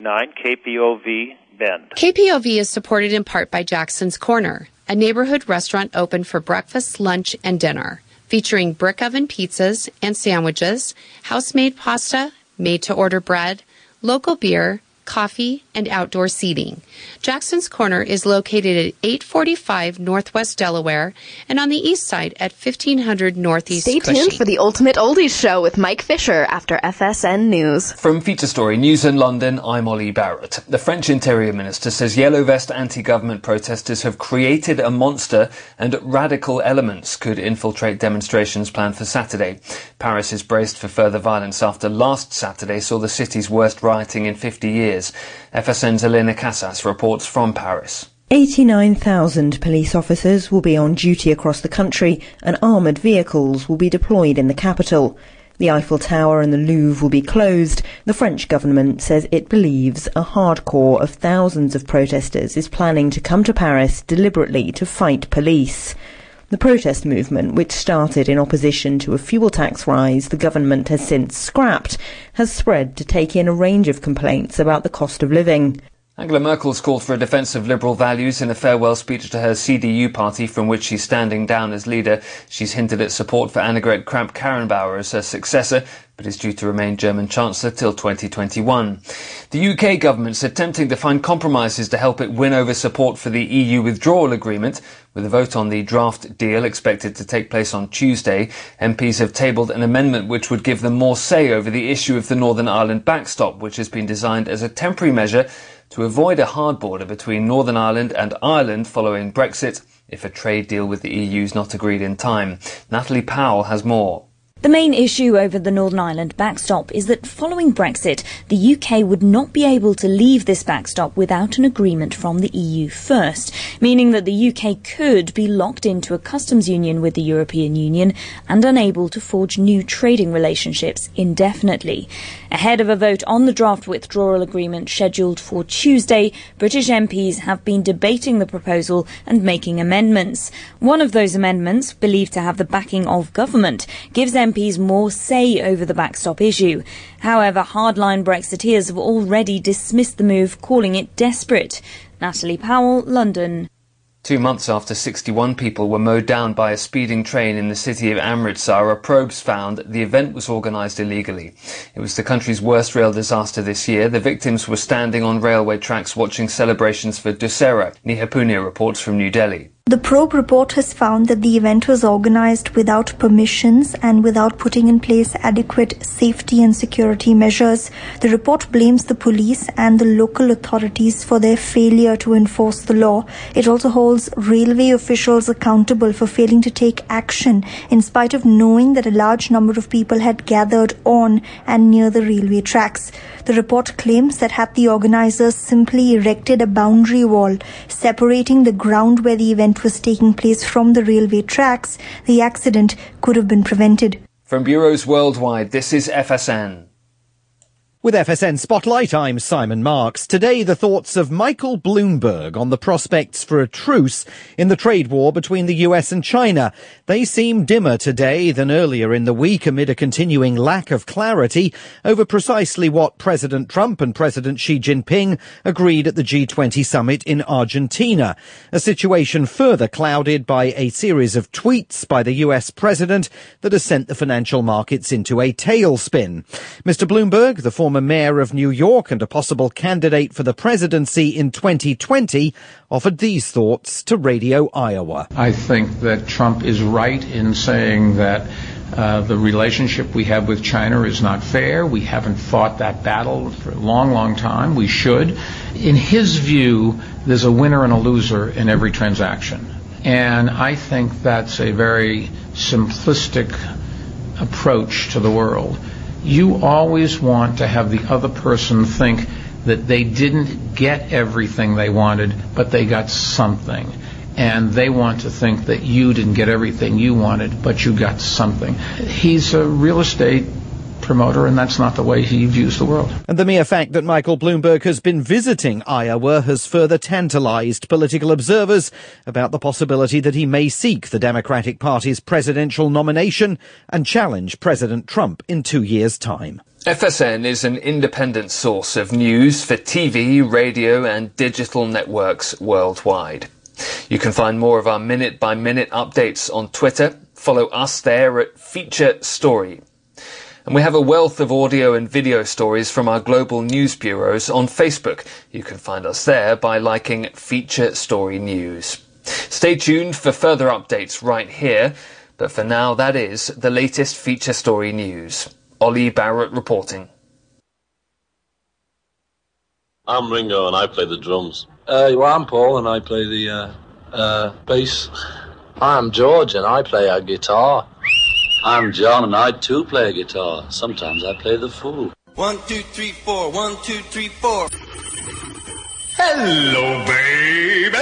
9 KPOV Bend. KPOV is supported in part by Jackson's Corner, a neighborhood restaurant open for breakfast, lunch, and dinner, featuring brick oven pizzas and sandwiches, house made pasta, made to order bread, local beer, coffee, and outdoor seating. Jackson's Corner is located at 845 Northwest Delaware and on the east side at 1500 Northeast Stay Cushing. tuned for the Ultimate Oldies Show with Mike Fisher after FSN News. From Feature Story News in London, I'm Ollie Barrett. The French Interior Minister says yellow vest anti-government protesters have created a monster and radical elements could infiltrate demonstrations planned for Saturday. Paris is braced for further violence after last Saturday saw the city's worst rioting in 50 years. FSN's Elena Casas reports from Paris. 89,000 police officers will be on duty across the country and armoured vehicles will be deployed in the capital. The Eiffel Tower and the Louvre will be closed. The French government says it believes a hardcore of thousands of protesters is planning to come to Paris deliberately to fight police. The protest movement, which started in opposition to a fuel tax rise the government has since scrapped, has spread to take in a range of complaints about the cost of living. Angela Merkel's called for a defence of liberal values in a farewell speech to her CDU party from which she's standing down as leader. She's hinted at support for Annegret Kramp-Karrenbauer as her successor, but is due to remain German Chancellor till 2021. The UK government's attempting to find compromises to help it win over support for the EU withdrawal agreement. With a vote on the draft deal expected to take place on Tuesday, MPs have tabled an amendment which would give them more say over the issue of the Northern Ireland backstop, which has been designed as a temporary measure to avoid a hard border between Northern Ireland and Ireland following Brexit if a trade deal with the EU is not agreed in time. Natalie Powell has more. The main issue over the Northern Ireland backstop is that following Brexit, the UK would not be able to leave this backstop without an agreement from the EU first, meaning that the UK could be locked into a customs union with the European Union and unable to forge new trading relationships indefinitely. Ahead of a vote on the draft withdrawal agreement scheduled for Tuesday, British MPs have been debating the proposal and making amendments. One of those amendments, believed to have the backing of government, gives MPs more say over the backstop issue. However, hardline Brexiteers have already dismissed the move, calling it desperate. Natalie Powell, London. Two months after 61 people were mowed down by a speeding train in the city of Amritsar, a probes found the event was organised illegally. It was the country's worst rail disaster this year. The victims were standing on railway tracks watching celebrations for Dussehra. Neha Punia reports from New Delhi. The probe report has found that the event was organized without permissions and without putting in place adequate safety and security measures. The report blames the police and the local authorities for their failure to enforce the law. It also holds railway officials accountable for failing to take action in spite of knowing that a large number of people had gathered on and near the railway tracks. The report claims that had the organizers simply erected a boundary wall separating the ground where the event was taking place from the railway tracks, the accident could have been prevented. From bureaus worldwide, this is FSN. With FSN Spotlight, I'm Simon Marks. Today, the thoughts of Michael Bloomberg on the prospects for a truce in the trade war between the US and China. They seem dimmer today than earlier in the week amid a continuing lack of clarity over precisely what President Trump and President Xi Jinping agreed at the G20 summit in Argentina. A situation further clouded by a series of tweets by the US president that has sent the financial markets into a tailspin. Mr. Bloomberg, the former former mayor of New York and a possible candidate for the presidency in 2020, offered these thoughts to Radio Iowa. I think that Trump is right in saying that uh, the relationship we have with China is not fair. We haven't fought that battle for a long, long time. We should. In his view, there's a winner and a loser in every transaction. And I think that's a very simplistic approach to the world you always want to have the other person think that they didn't get everything they wanted, but they got something. And they want to think that you didn't get everything you wanted, but you got something. He's a real estate promoter, and that's not the way he views the world. And the mere fact that Michael Bloomberg has been visiting Iowa has further tantalized political observers about the possibility that he may seek the Democratic Party's presidential nomination and challenge President Trump in two years' time. FSN is an independent source of news for TV, radio, and digital networks worldwide. You can find more of our minute by minute updates on Twitter. Follow us there at Feature Story. And we have a wealth of audio and video stories from our global news bureaus on Facebook. You can find us there by liking Feature Story News. Stay tuned for further updates right here. But for now, that is the latest Feature Story News. Ollie Barrett reporting. I'm Ringo and I play the drums. Uh, well, I'm Paul and I play the uh, uh, bass. I'm George and I play a guitar. I'm John and I too play a guitar. Sometimes I play the fool. One, two, three, four. One, two, three, four. Hello, baby.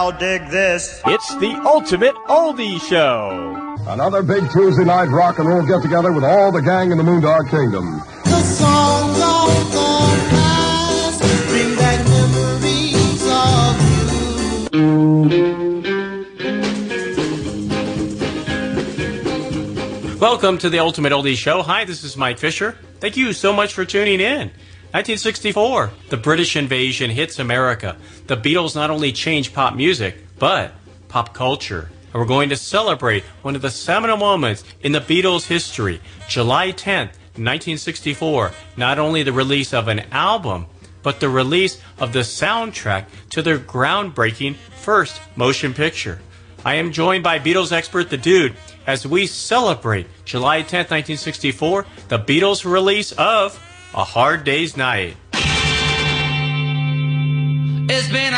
Now dig this. It's the ultimate oldie show. Another big Tuesday night rock and roll get together with all the gang in the Moondog Kingdom. The songs of the past bring back memories of you. Welcome to the Ultimate Oldie Show. Hi, this is Mike Fisher. Thank you so much for tuning in. 1964, the British invasion hits America. The Beatles not only changed pop music, but pop culture. And we're going to celebrate one of the seminal moments in the Beatles' history, July 10th, 1964. Not only the release of an album, but the release of the soundtrack to their groundbreaking first motion picture. I am joined by Beatles expert The Dude as we celebrate July 10th, 1964, the Beatles' release of a Hard Day's Night. It's been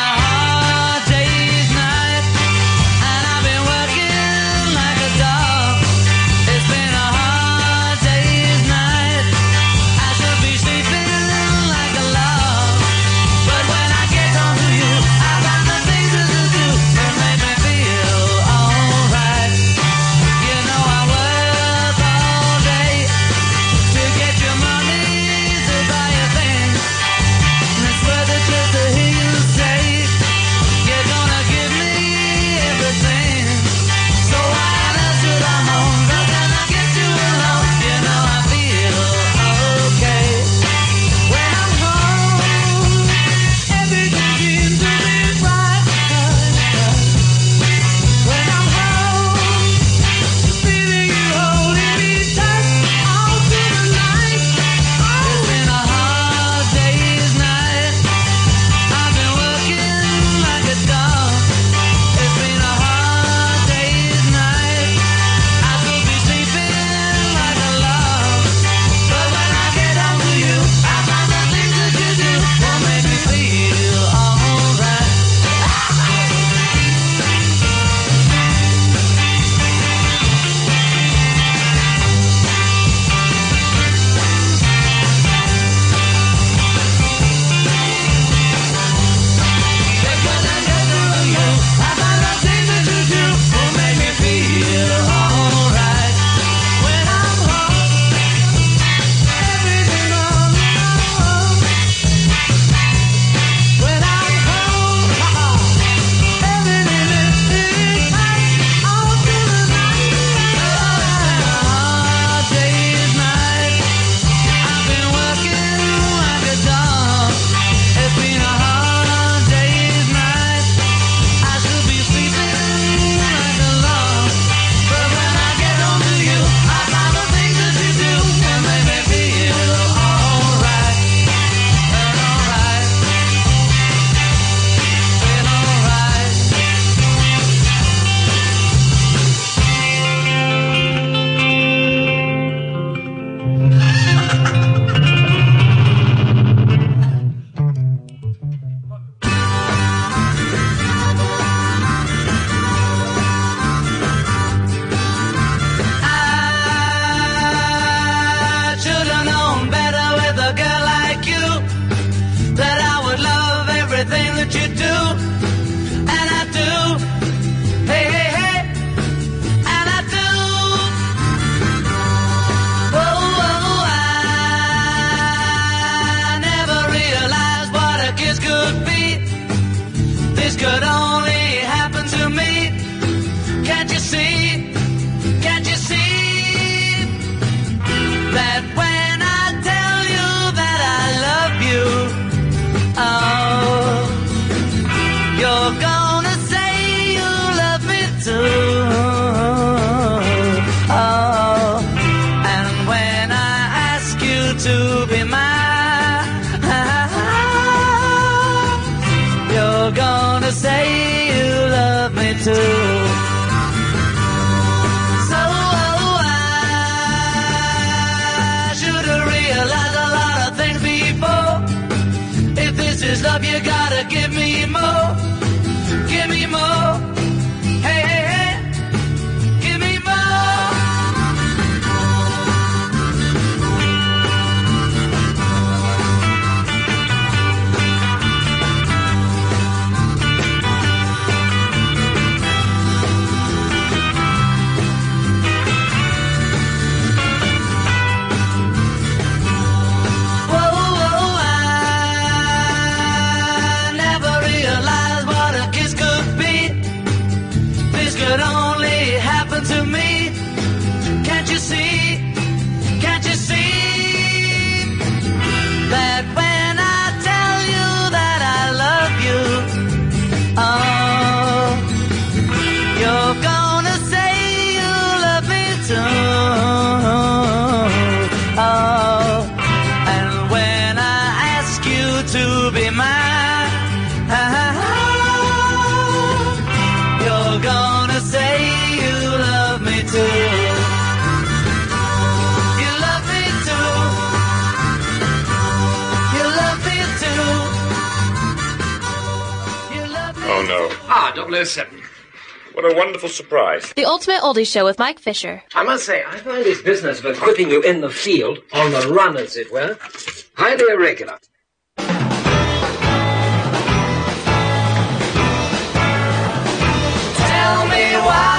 107. What a wonderful surprise. The Ultimate Oldie Show with Mike Fisher. I must say, I find this business of equipping you in the field, on the run as it were, highly irregular. Tell me why.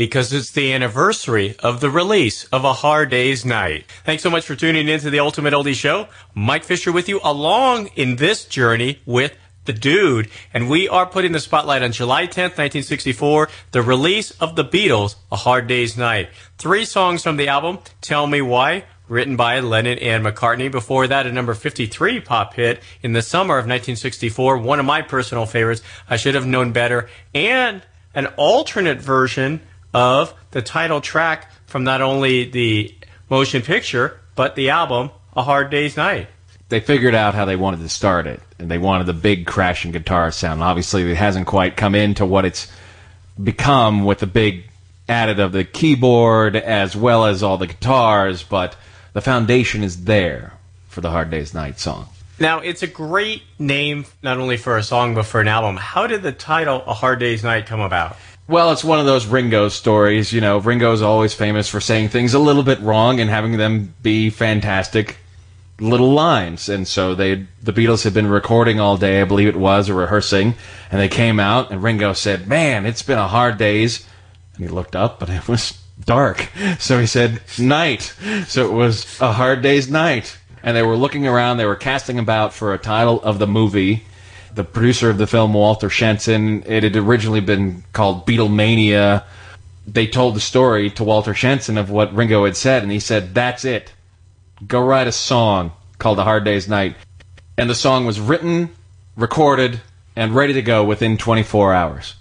because it's the anniversary of the release of A Hard Day's Night. Thanks so much for tuning in to the Ultimate Oldie Show. Mike Fisher with you along in this journey with the dude. And we are putting the spotlight on July 10th, 1964, the release of The Beatles, A Hard Day's Night. Three songs from the album, Tell Me Why, written by Lennon and McCartney. Before that, a number 53 pop hit in the summer of 1964, one of my personal favorites, I Should Have Known Better, and an alternate version of the title track from not only the motion picture, but the album, A Hard Day's Night. They figured out how they wanted to start it, and they wanted the big crashing guitar sound. Obviously, it hasn't quite come into what it's become with the big added of the keyboard as well as all the guitars, but the foundation is there for the Hard Day's Night song. Now, it's a great name not only for a song but for an album. How did the title A Hard Day's Night come about? Well, it's one of those Ringo stories. You know, Ringo's always famous for saying things a little bit wrong and having them be fantastic little lines. And so they, the Beatles had been recording all day, I believe it was, or rehearsing, and they came out, and Ringo said, "Man, it's been a hard days." And he looked up, and it was dark. So he said, "Night." So it was a hard day's night. And they were looking around. They were casting about for a title of the movie the producer of the film, Walter Shenson. It had originally been called Beatlemania. They told the story to Walter Shenson of what Ringo had said, and he said, That's it. Go write a song called A Hard Day's Night. And the song was written, recorded, and ready to go within 24 hours.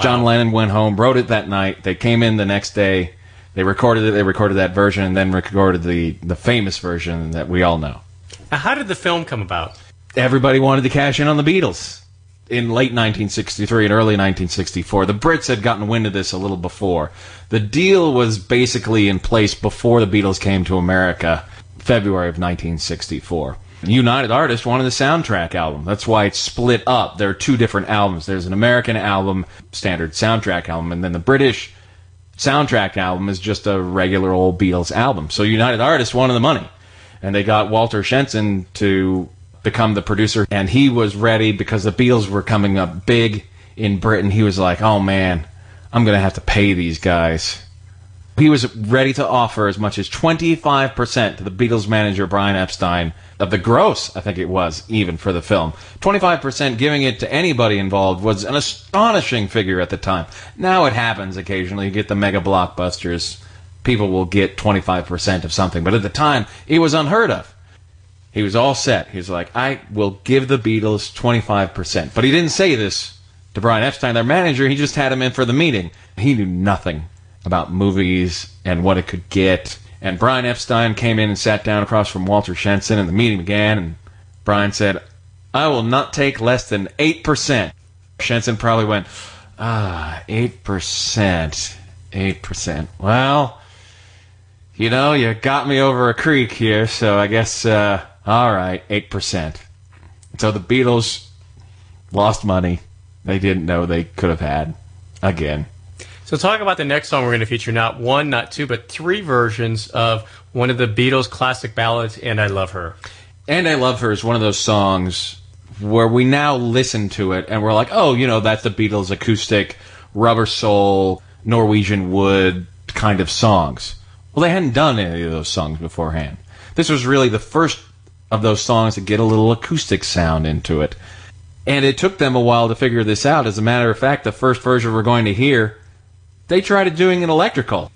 John Lennon went home, wrote it that night. They came in the next day. They recorded it. They recorded that version, and then recorded the, the famous version that we all know. Now, how did the film come about? Everybody wanted to cash in on the Beatles in late 1963 and early 1964. The Brits had gotten wind of this a little before. The deal was basically in place before the Beatles came to America, February of 1964. United Artists wanted the soundtrack album. That's why it's split up. There are two different albums. There's an American album, standard soundtrack album, and then the British soundtrack album is just a regular old Beatles album. So United Artists wanted the money. And they got Walter Shenson to become the producer, and he was ready because the Beatles were coming up big in Britain. He was like, "Oh man, I'm going to have to pay these guys." He was ready to offer as much as 25% to the Beatles manager Brian Epstein of the gross, I think it was, even for the film. 25% giving it to anybody involved was an astonishing figure at the time. Now it happens occasionally. You get the mega blockbusters, people will get 25% of something, but at the time, it was unheard of. He was all set. He was like, I will give the Beatles 25%. But he didn't say this to Brian Epstein, their manager. He just had him in for the meeting. He knew nothing about movies and what it could get. And Brian Epstein came in and sat down across from Walter Shenson, and the meeting began. And Brian said, I will not take less than 8%. Shenson probably went, ah, 8%. 8%. Well, you know, you got me over a creek here, so I guess, uh, all right, 8%. So the Beatles lost money they didn't know they could have had again. So, talk about the next song we're going to feature. Not one, not two, but three versions of one of the Beatles' classic ballads, And I Love Her. And I Love Her is one of those songs where we now listen to it and we're like, oh, you know, that's the Beatles' acoustic, rubber soul, Norwegian wood kind of songs. Well, they hadn't done any of those songs beforehand. This was really the first of those songs to get a little acoustic sound into it. And it took them a while to figure this out. As a matter of fact, the first version we're going to hear, they tried doing an electrical.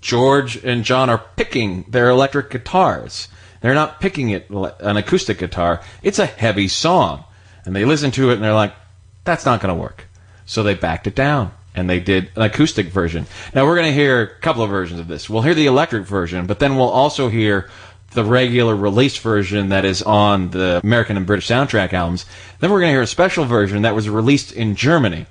George and John are picking their electric guitars. They're not picking it an acoustic guitar. It's a heavy song. And they listen to it and they're like, that's not going to work. So they backed it down and they did an acoustic version. Now we're going to hear a couple of versions of this. We'll hear the electric version, but then we'll also hear the regular release version that is on the American and British soundtrack albums. Then we're going to hear a special version that was released in Germany.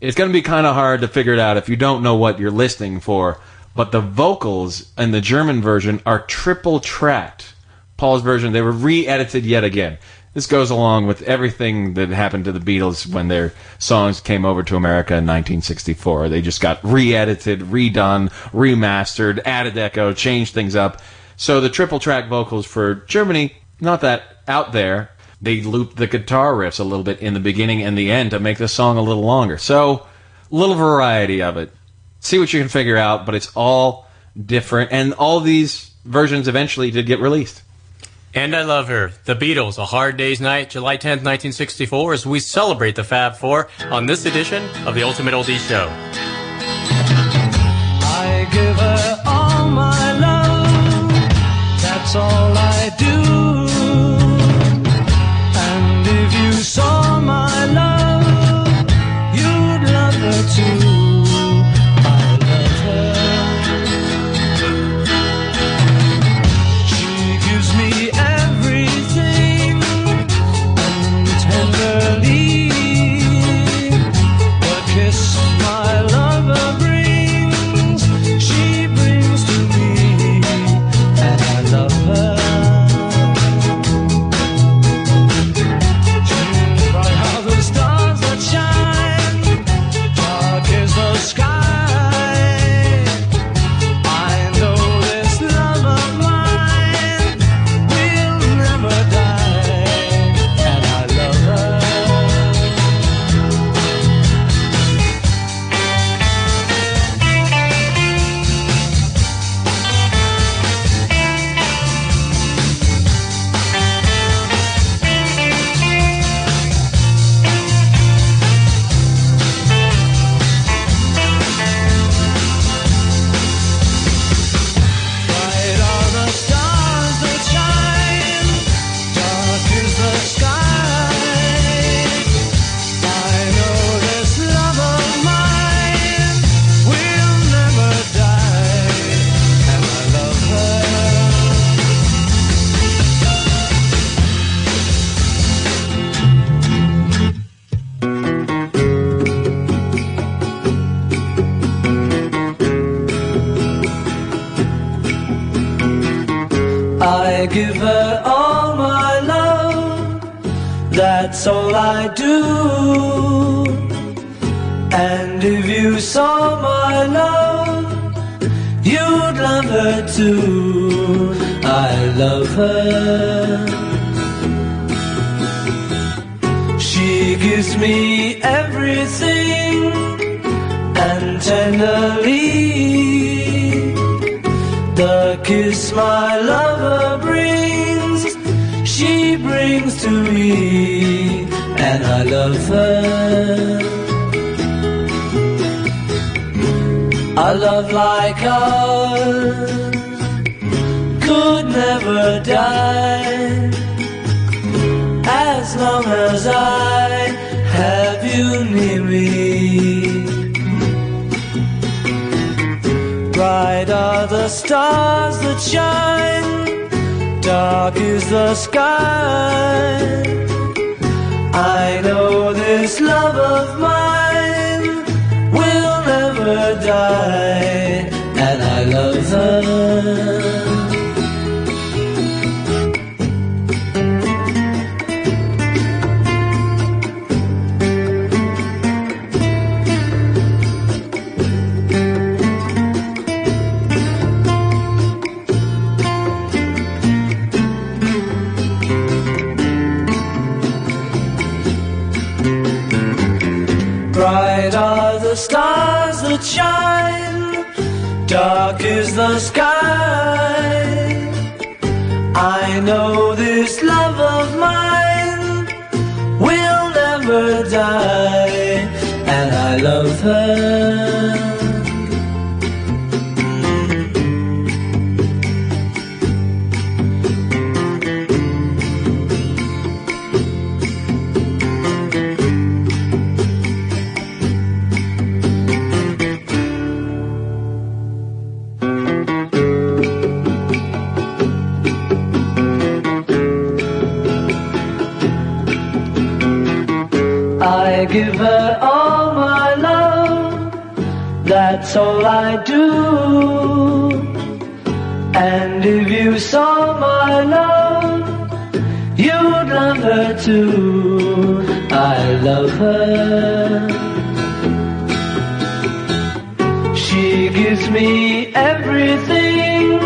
It's going to be kind of hard to figure it out if you don't know what you're listening for, but the vocals in the German version are triple tracked. Paul's version, they were re edited yet again. This goes along with everything that happened to the Beatles when their songs came over to America in 1964. They just got re edited, redone, remastered, added echo, changed things up. So the triple track vocals for Germany, not that out there. They looped the guitar riffs a little bit in the beginning and the end to make the song a little longer. So, little variety of it. See what you can figure out, but it's all different. And all these versions eventually did get released. And I Love Her, The Beatles, A Hard Day's Night, July 10th, 1964, as we celebrate the Fab Four on this edition of the Ultimate Oldies Show. I give her all my love, that's all I do. That's all I do. And if you saw my love, you'd love her too. I love her. She gives me everything and tenderly the kiss my lover brings, she brings to me, and I love her. A love like ours could never die as long as I have you near me. Bright are the stars that shine, dark is the sky. I know this love of mine will never die, you saw my love, you'd love her too. I love her. She gives me everything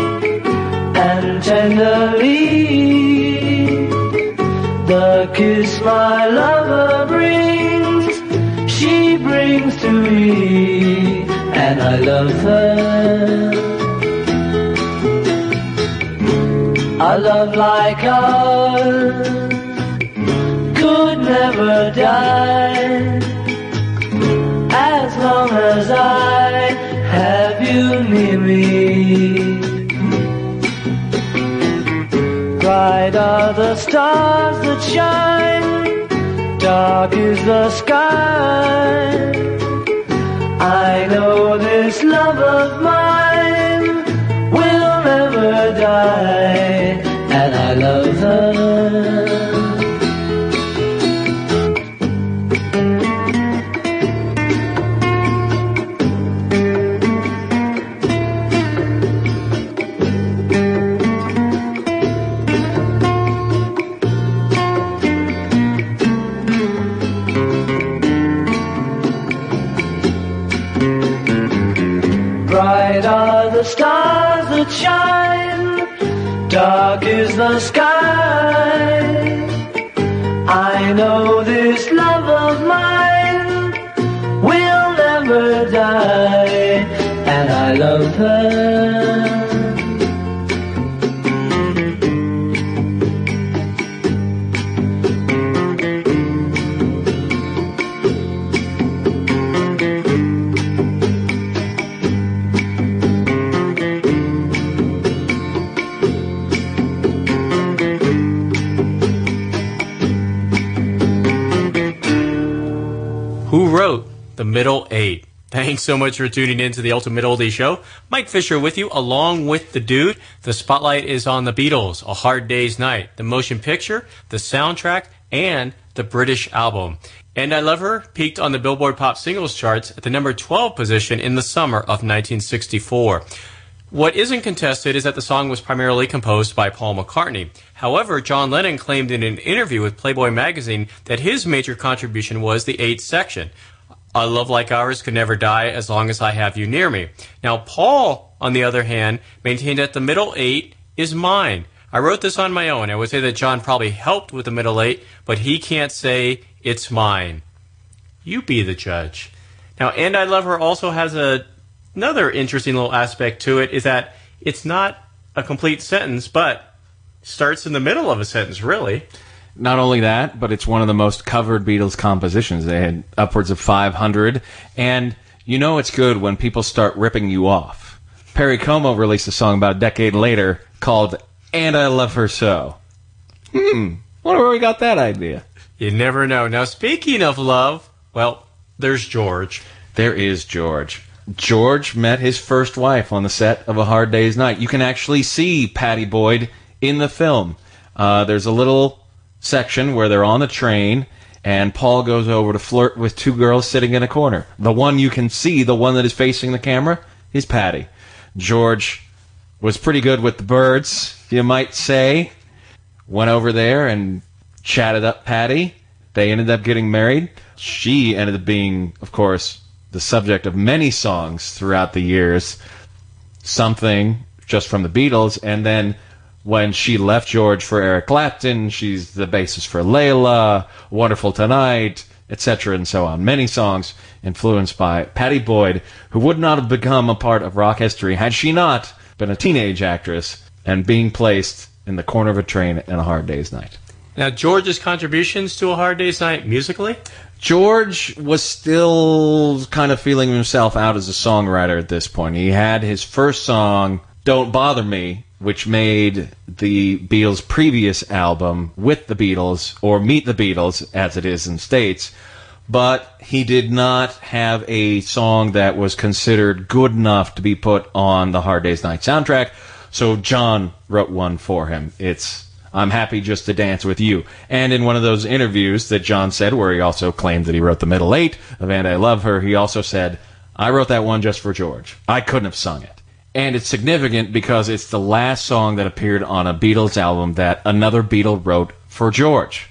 and tenderly the kiss my lover brings, she brings to me, and I love her. A love like ours could never die, as long as I have you near me. Bright are the stars that shine, dark is the sky. I know this love of mine will never die, and I love her. The sky. I know this love of mine will never die, and I love her. Thanks so much for tuning in to the Ultimate Oldie Show. Mike Fisher with you, along with the dude. The spotlight is on the Beatles, A Hard Day's Night, the motion picture, the soundtrack, and the British album. And I Love Her peaked on the Billboard Pop Singles charts at the number 12 position in the summer of 1964. What isn't contested is that the song was primarily composed by Paul McCartney. However, John Lennon claimed in an interview with Playboy magazine that his major contribution was the eighth section. A love like ours could never die as long as I have you near me. Now, Paul, on the other hand, maintained that the middle eight is mine. I wrote this on my own. I would say that John probably helped with the middle eight, but he can't say it's mine. You be the judge. Now, And I Love Her also has a, another interesting little aspect to it is that it's not a complete sentence, but starts in the middle of a sentence, really. Not only that, but it's one of the most covered Beatles compositions. They had upwards of 500. And you know it's good when people start ripping you off. Perry Como released a song about a decade later called And I Love Her So. Hmm. Wonder where we got that idea. You never know. Now, speaking of love, well, there's George. There is George. George met his first wife on the set of A Hard Day's Night. You can actually see Pattie Boyd in the film. Uh, there's a little section where they're on the train, and Paul goes over to flirt with two girls sitting in a corner. The one you can see, the one that is facing the camera, is Pattie. George was pretty good with the birds, you might say. Went over there and chatted up Pattie. They ended up getting married. She ended up being, of course, the subject of many songs throughout the years. Something just from the Beatles, and then when she left George for Eric Clapton, she's the basis for Layla, Wonderful Tonight, etc., and so on. Many songs influenced by Pattie Boyd, who would not have become a part of rock history had she not been a teenage actress and being placed in the corner of a train in a hard day's night. Now, George's contributions to A Hard Day's Night musically? George was still kind of feeling himself out as a songwriter at this point. He had his first song, Don't Bother Me, which made the Beatles' previous album with the Beatles, or Meet the Beatles, as it is in States, but he did not have a song that was considered good enough to be put on the Hard Day's Night soundtrack, so John wrote one for him. It's I'm happy just to dance with you. And in one of those interviews that John said, where he also claimed that he wrote the middle eight of And I Love Her, he also said, I wrote that one just for George. I couldn't have sung it. And it's significant because it's the last song that appeared on a Beatles album that another Beatle wrote for George.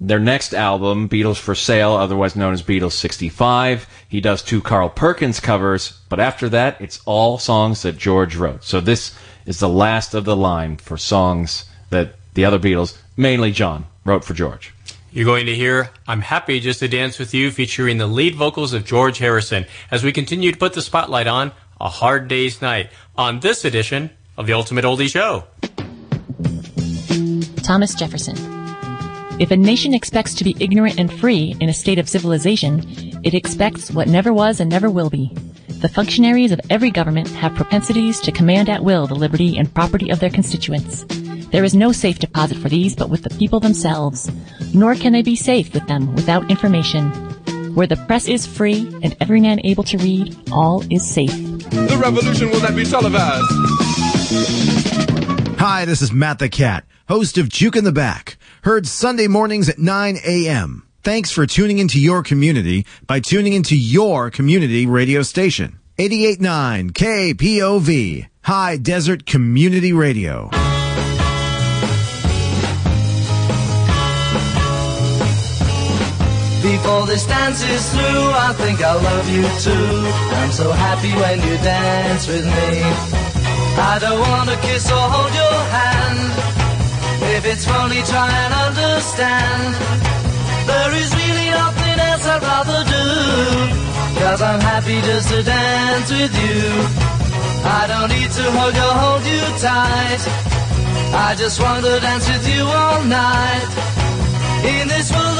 Their next album, Beatles for Sale, otherwise known as Beatles 65, he does two Carl Perkins covers, but after that, it's all songs that George wrote. So this is the last of the line for songs that the other Beatles, mainly John, wrote for George. You're going to hear I'm Happy Just to Dance with You featuring the lead vocals of George Harrison as we continue to put the spotlight on A Hard Day's Night on this edition of the Ultimate Oldie Show. Thomas Jefferson. If a nation expects to be ignorant and free in a state of civilization, it expects what never was and never will be. The functionaries of every government have propensities to command at will the liberty and property of their constituents. There is no safe deposit for these but with the people themselves, nor can they be safe with them without information. Where the press is free and every man able to read, all is safe. The revolution will not be televised. Hi, this is Matt the Cat, host of Juke in the Back, heard Sunday mornings at 9 a.m. Thanks for tuning into your community by tuning into your community radio station. 88.9 KPOV, High Desert Community Radio. Before this dance is through, I think I love you too. I'm so happy when you dance with me. I don't wanna kiss or hold your hand. If it's funny, try and understand. There is really nothing else I'd rather do. Cause I'm happy just to dance with you. I don't need to hug or hold you tight. I just want to dance with you all night. In this world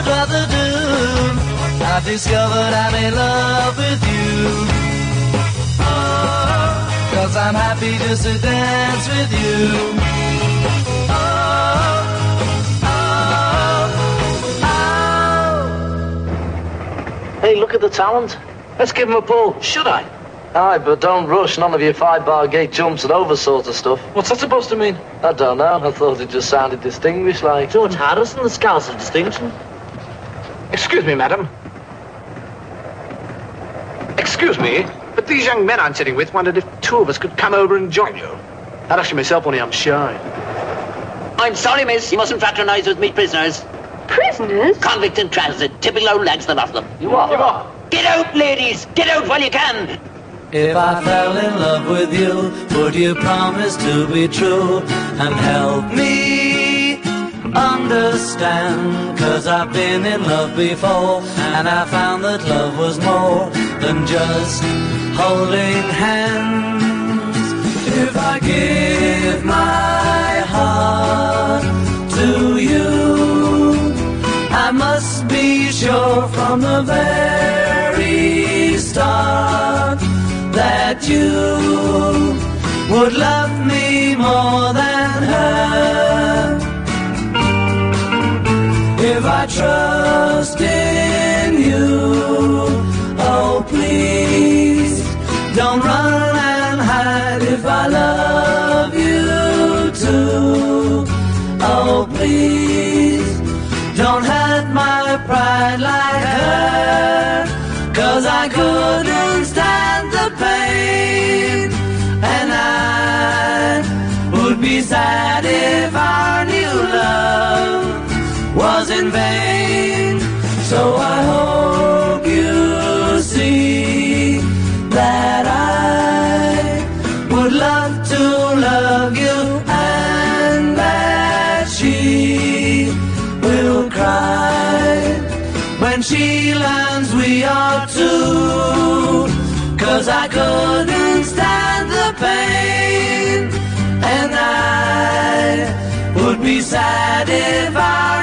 would rather do. I've discovered I'm in love with you. Oh, Cause I'm happy just to dance with you. Hey, look at the talent. Let's give him a pull. Should I? Aye, but don't rush none of your five bar gate jumps and over sort of stuff. What's that supposed to mean? I don't know. I thought it just sounded distinguished like. George Harrison, the Scouts of Distinction. Excuse me, madam. Excuse me, but these young men I'm sitting with wondered if two of us could come over and join you. I'd actually myself, only I'm shy. I'm sorry, miss. You mustn't fraternize with me prisoners. Prisoners? Convict in transit. Typical old lads, the lot of them. You are? You are. Get out, ladies! Get out while you can! If I fell in love with you, would you promise to be true and help me understand? Cause I've been in love before and I found that love was more than just holding hands. If I give my heart to you, I must be sure from the very start that you would love me more than her. If I trust in you, oh please don't run and hide if I love you too. Oh please don't hurt my pride like her, cause I couldn't stand the pain, and I would be sad if I. was in vain. So I hope you see that I would love to love you and that she will cry when she learns we are two. Cause I couldn't stand the pain, and I would be sad if our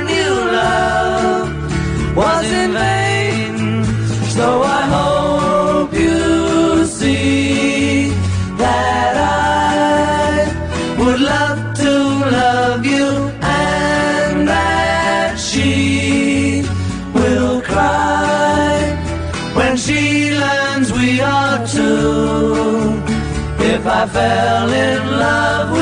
I fell in love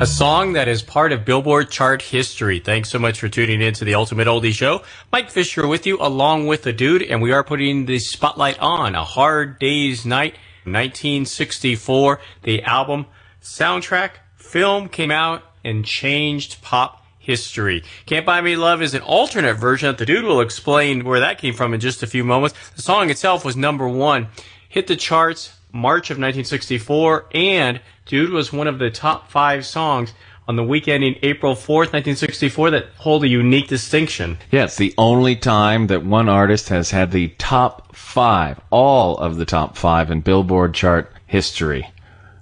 A song that is part of Billboard chart history. Thanks so much for tuning in to the Ultimate Oldie Show. Mike Fisher with you, along with the dude, and we are putting the spotlight on A Hard Day's Night, 1964. The album, soundtrack, film came out and changed pop history. Can't Buy Me Love is an alternate version that the dude will explain where that came from in just a few moments. The song itself was number one, hit the charts March of 1964, and dude was one of the top five songs on the weekend in April 4th, 1964 that hold a unique distinction. Yeah, it's the only time that one artist has had the top five, all of the top five in Billboard chart history.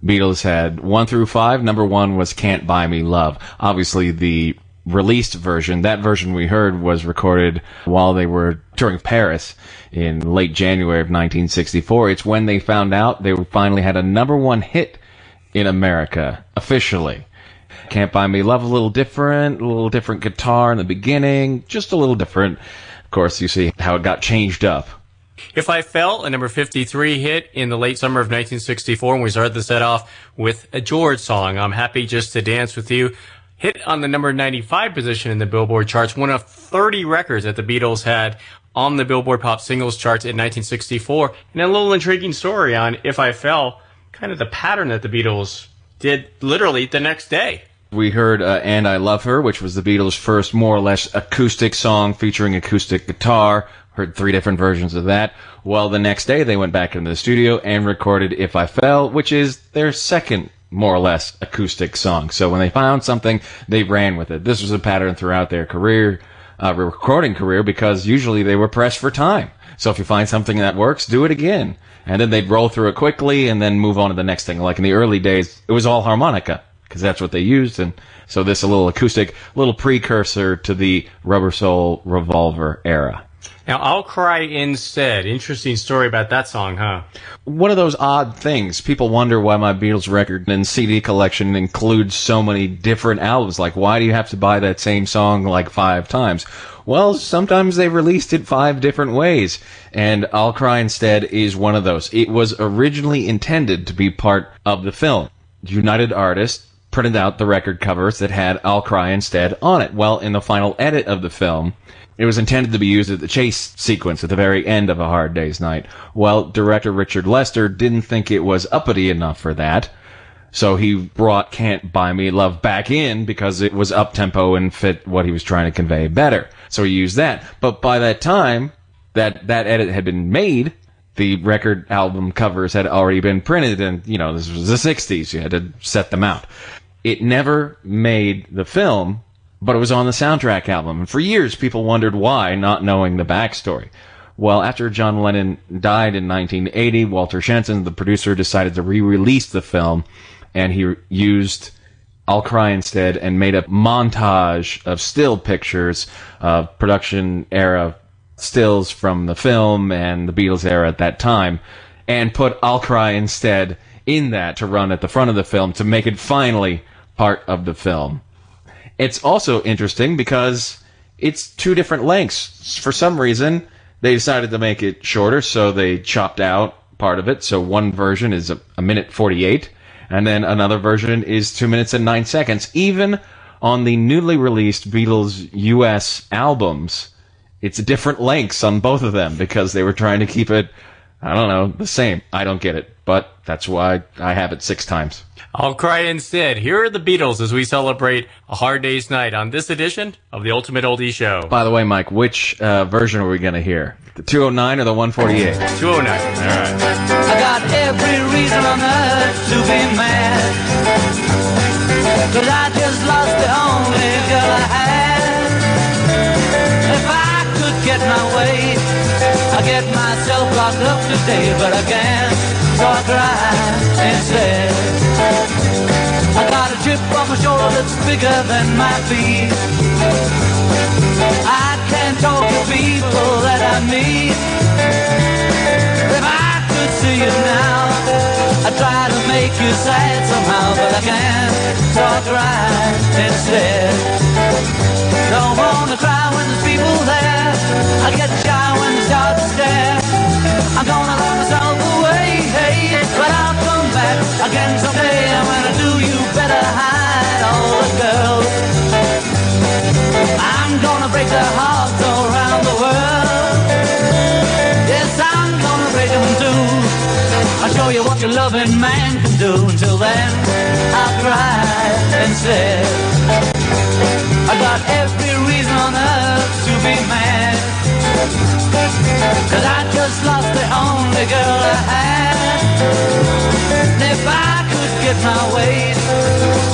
Beatles had one through five. Number one was Can't Buy Me Love. Obviously, the released version, that version we heard was recorded while they were touring Paris in late January of 1964. It's when they found out they finally had a number one hit in America, officially. Can't Buy Me Love a little different, a little different guitar in the beginning, just a little different. Of course, you see how it got changed up. If I Fell, a number 53 hit in the late summer of 1964, and we started the set off with a George song, I'm Happy Just to Dance With You. Hit on the number 95 position in the Billboard charts, one of 30 records that the Beatles had on the Billboard Pop Singles charts in 1964. And a little intriguing story on If I Fell, kind of the pattern that the Beatles did literally the next day. We heard uh, And I Love Her, which was the Beatles' first more or less acoustic song featuring acoustic guitar. Heard three different versions of that. Well, the next day they went back into the studio and recorded If I Fell, which is their second more or less acoustic song. So when they found something, they ran with it. This was a pattern throughout their career, uh, recording career, because usually they were pressed for time. So if you find something that works, do it again. And then they'd roll through it quickly and then move on to the next thing. Like in the early days, it was all harmonica because that's what they used. And so this a little acoustic, little precursor to the Rubber Soul Revolver era. Now, I'll Cry Instead. Interesting story about that song, huh? One of those odd things. People wonder why my Beatles record and CD collection includes so many different albums. Like, why do you have to buy that same song like five times? Well, sometimes they released it five different ways, and I'll Cry Instead is one of those. It was originally intended to be part of the film. United Artists printed out the record covers that had I'll Cry Instead on it. Well, in the final edit of the film, it was intended to be used at the chase sequence at the very end of A Hard Day's Night. Well, director Richard Lester didn't think it was uppity enough for that. So he brought Can't Buy Me Love back in because it was up tempo and fit what he was trying to convey better. So he used that. But by that time, that, that edit had been made, the record album covers had already been printed and, you know, this was the 60s. You had to set them out. It never made the film but it was on the soundtrack album. And for years, people wondered why, not knowing the backstory. Well, after John Lennon died in 1980, Walter Shenson, the producer, decided to re-release the film, and he used I'll Cry Instead and made a montage of still pictures of production era stills from the film and the Beatles era at that time, and put I'll Cry Instead in that to run at the front of the film to make it finally part of the film. It's also interesting because it's two different lengths. For some reason, they decided to make it shorter, so they chopped out part of it. So one version is a, a minute 48, and then another version is two minutes and nine seconds. Even on the newly released Beatles US albums, it's different lengths on both of them because they were trying to keep it, I don't know, the same. I don't get it, but that's why I have it six times. I'll cry instead. Here are the Beatles as we celebrate a hard day's night on this edition of the Ultimate Oldie Show. By the way, Mike, which uh, version are we going to hear? The 209 or the 148? 209. All right. I got every reason on earth to be mad. Cause I just lost the only girl I had. If I could get my way, I'd get myself locked up today, but I can't, so I cry instead. I got a chip on my shoulder that's bigger than my feet. I can't talk to people that I meet. If I could see you now, I'd try to make you sad somehow, but I can't, so I cry instead. Don't wanna cry when there's people there. I get shy when they start But I'll come back again someday. And when I do, you better hide all the girls. I'm gonna break their hearts all around the world. Yes, I'm gonna break them too. I'll show you what your loving man can do. Until then, I'll cry and say I got every reason on earth to be mad. Cause I just lost the only girl I had. And if I could get my way,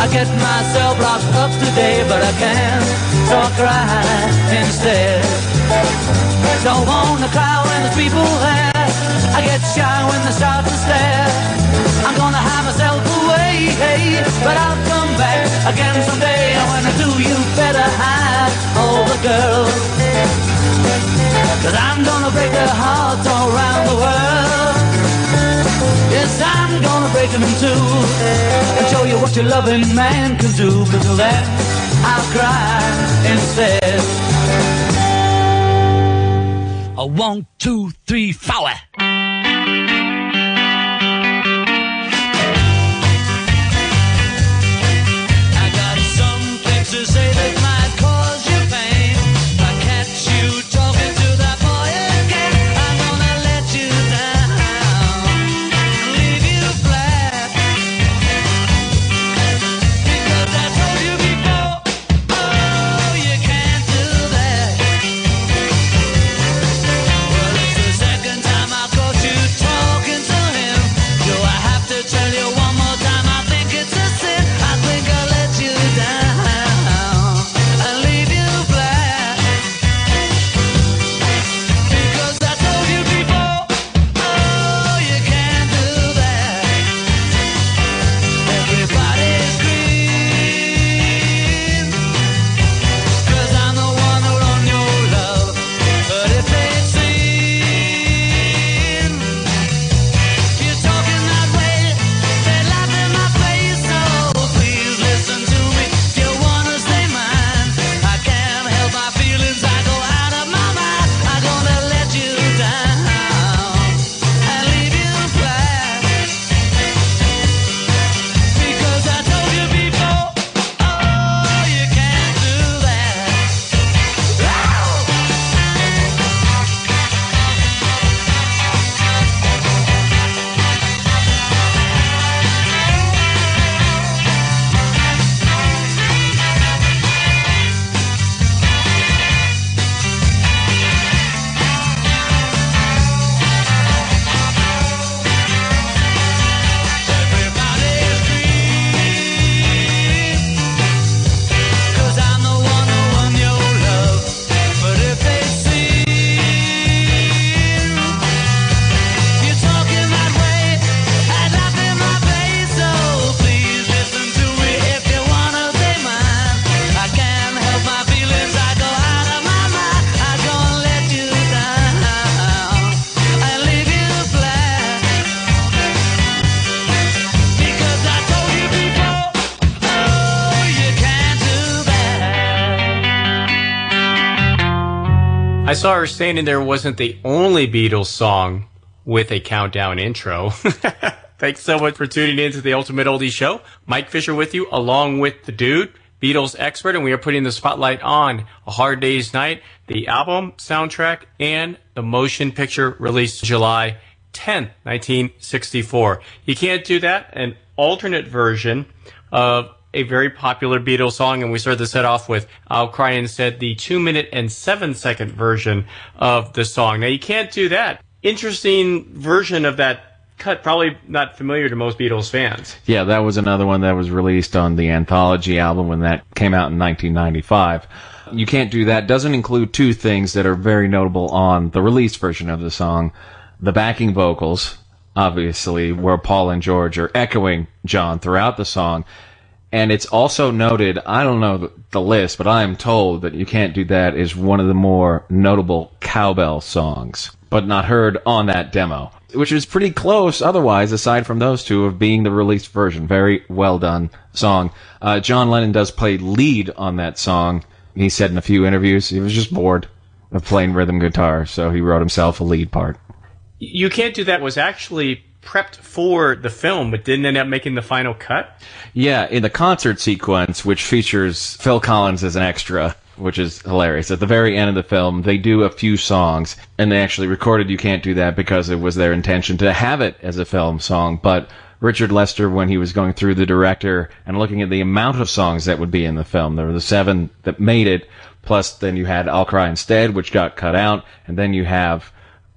I'd get myself locked up today, but I can't. So I cry instead. Don't wanna cry when there's people there. I get shy when they start to stare. I'm gonna hide myself away, but I'll come back again someday. And when I do, you better hide all the girls. Cause I'm gonna break their hearts all around the world. Yes, I'm gonna break them in two and show you what your loving man can do. But till then, I'll cry instead. A one, two, three, four. I got something to say saw her saying there wasn't the only Beatles song with a countdown intro. Thanks so much for tuning in to the Ultimate Oldie Show. Mike Fisher with you, along with the dude, Beatles expert, and we are putting the spotlight on A Hard Day's Night, the album, soundtrack, and the motion picture released July 10th, 1964. You can't do that. An alternate version of a very popular Beatles song, and we started the set off with I'll Cry Instead, the two minute and seven second version of the song. Now you can't do that. Interesting version of that cut, probably not familiar to most Beatles fans. Yeah, that was another one that was released on the anthology album when that came out in 1995. You Can't Do That doesn't include two things that are very notable on the released version of the song. The backing vocals, obviously, where Paul and George are echoing John throughout the song. And it's also noted, I don't know the- list, but I am told that You Can't Do That is one of the more notable cowbell songs, but not heard on that demo, which is pretty close otherwise, aside from those two, of being the released version. Very well done song. Uh, John Lennon does play lead on that song. He said in a few interviews he was just bored of playing rhythm guitar, so he wrote himself a lead part. You Can't Do That was actually prepped for the film, but didn't end up making the final cut. Yeah, in the concert sequence, which features Phil Collins as an extra, which is hilarious. At the very end of the film, they do a few songs, and they actually recorded You Can't Do That because it was their intention to have it as a film song. But Richard Lester, when he was going through the director and looking at the amount of songs that would be in the film, there were the seven that made it, plus then you had I'll Cry Instead, which got cut out, and then you have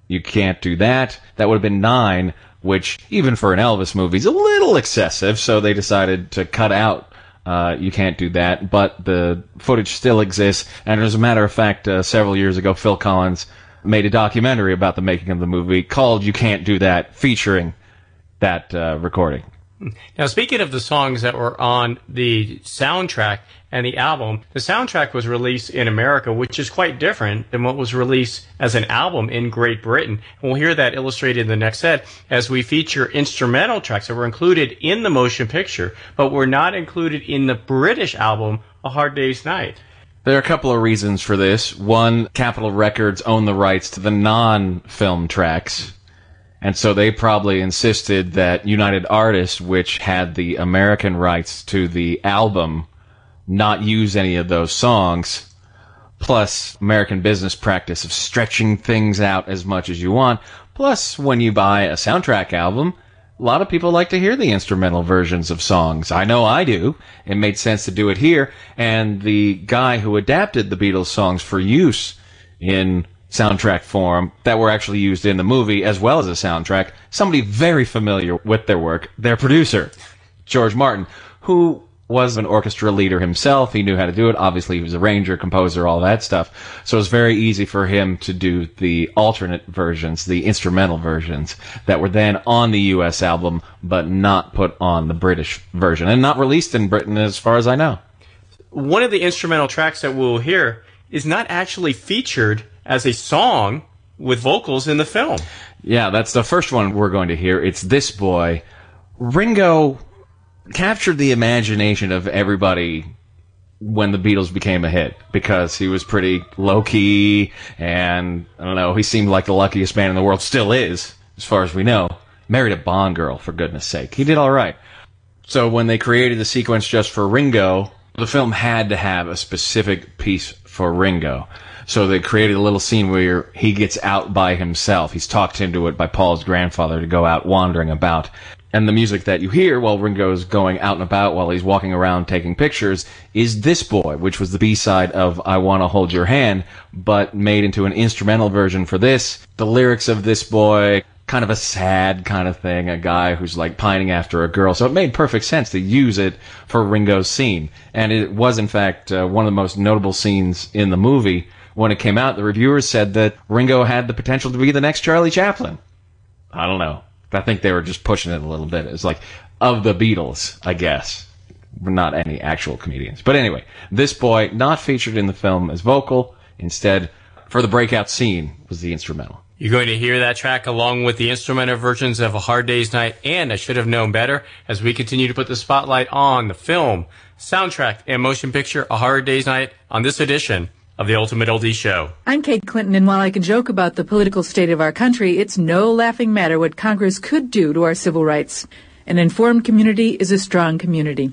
You Can't Do That. That would have been nine, which even for an Elvis movie is a little excessive, so they decided to cut out uh, you can't do that, but the footage still exists. And as a matter of fact, uh, several years ago, Phil Collins made a documentary about the making of the movie called "You Can't Do That," featuring that uh, recording. Now, speaking of the songs that were on the soundtrack and the album, the soundtrack was released in America, which is quite different than what was released as an album in Great Britain. And we'll hear that illustrated in the next set as we feature instrumental tracks that were included in the motion picture, but were not included in the British album, A Hard Day's Night. There are a couple of reasons for this. One, Capitol Records own the rights to the non-film tracks. And so they probably insisted that United Artists, which had the American rights to the album, not use any of those songs. Plus, American business practice of stretching things out as much as you want. Plus, when you buy a soundtrack album, a lot of people like to hear the instrumental versions of songs. I know I do. It made sense to do it here. And the guy who adapted the Beatles songs for use in soundtrack form that were actually used in the movie as well as a soundtrack, somebody very familiar with their work, their producer, George Martin, who was an orchestra leader himself. He knew how to do it. Obviously, he was a ranger, composer, all that stuff. So it was very easy for him to do the alternate versions, the instrumental versions that were then on the US album, but not put on the British version and not released in Britain as far as I know. One of the instrumental tracks that we'll hear is not actually featured as a song with vocals in the film. Yeah, that's the first one we're going to hear. It's This Boy. Ringo captured the imagination of everybody when the Beatles became a hit because he was pretty low key and I don't know, he seemed like the luckiest man in the world, still is, as far as we know. Married a Bond girl, for goodness sake. He did alright. So when they created the sequence just for Ringo, the film had to have a specific piece for Ringo. So they created a little scene where he gets out by himself. He's talked into it by Paul's grandfather to go out wandering about. And the music that you hear while Ringo's going out and about while he's walking around taking pictures is This Boy, which was the B-side of I Wanna Hold Your Hand, but made into an instrumental version for this. The lyrics of This Boy, kind of a sad kind of thing, a guy who's like pining after a girl. So it made perfect sense to use it for Ringo's scene. And it was in fact uh, one of the most notable scenes in the movie. When it came out, the reviewers said that Ringo had the potential to be the next Charlie Chaplin. I don't know. I think they were just pushing it a little bit. It's like of the Beatles, I guess. Not any actual comedians. But anyway, this boy not featured in the film as vocal. Instead, for the breakout scene was the instrumental. You're going to hear that track along with the instrumental versions of A Hard Day's Night and I Should Have Known Better as we continue to put the spotlight on the film, soundtrack, and motion picture A Hard Day's Night on this edition of the Ultimate Oldie Show. I'm Kate Clinton, and while I can joke about the political state of our country, it's no laughing matter what Congress could do to our civil rights. An informed community is a strong community.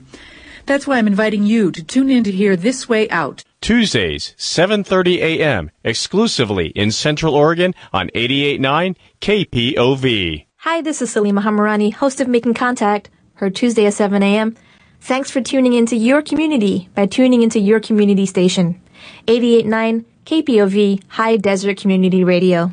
That's why I'm inviting you to tune in to hear This Way Out. Tuesdays, 7:30 a.m. exclusively in Central Oregon on 889 KPOV. Hi, this is Salima Hamirani, host of Making Contact, heard Tuesday at 7 a.m. Thanks for tuning into your community by tuning into your community station. 889 KPOV High Desert Community Radio.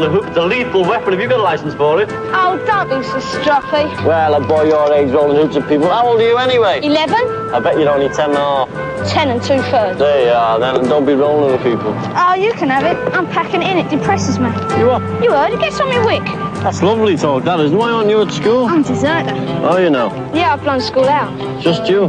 The hoop. It's a lethal weapon. Have you got a license for it? Oh, don't be so stroppy. Well, a boy your age rolling hoops at people. How old are you anyway? Eleven? I bet you're only ten and a half. Ten and two thirds. There you are, then, don't be rolling with people. Oh, you can have it. I'm packing it in. It depresses me. You are? You heard? On my wick. That's lovely talk, that is. Why aren't you at school? I'm deserter. Oh, you know. Yeah, I've blown school out. Just you.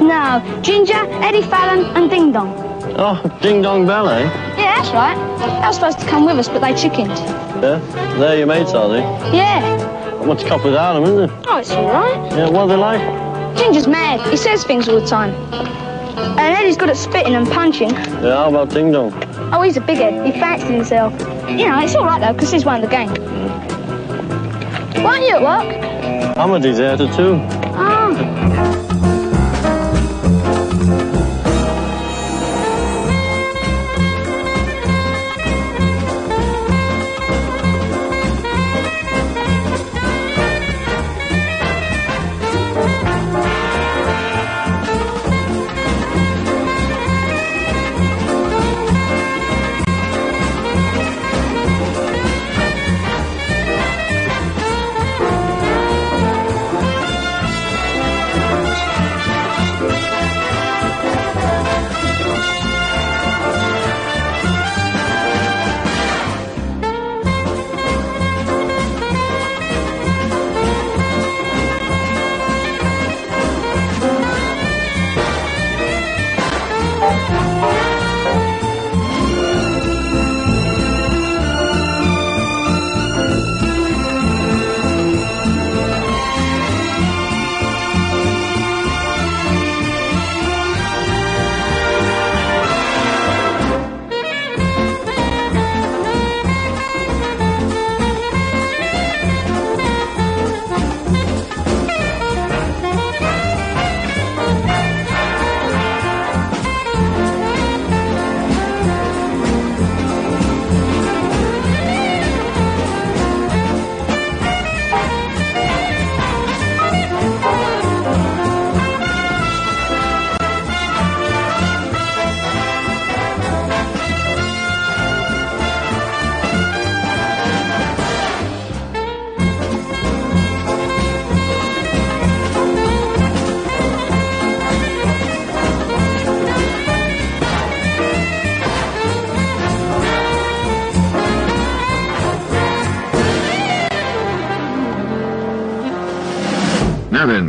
No, Ginger, Eddie Fallon, and Ding Dong. Oh, ding dong bell, eh? Yeah, that's right. They were supposed to come with us, but they chickened. Yeah. They're your mates, are they? Yeah. What's cop without them, isn't it? Oh, it's all right. Yeah, what are they like? Ginger's mad. He says things all the time. And Eddie's good at spitting and punching. Yeah, how about ding dong? Oh, he's a big head. He fancies himself. You know, it's all right, though, because he's one of the gang. Weren't you at work? I'm a deserter, too.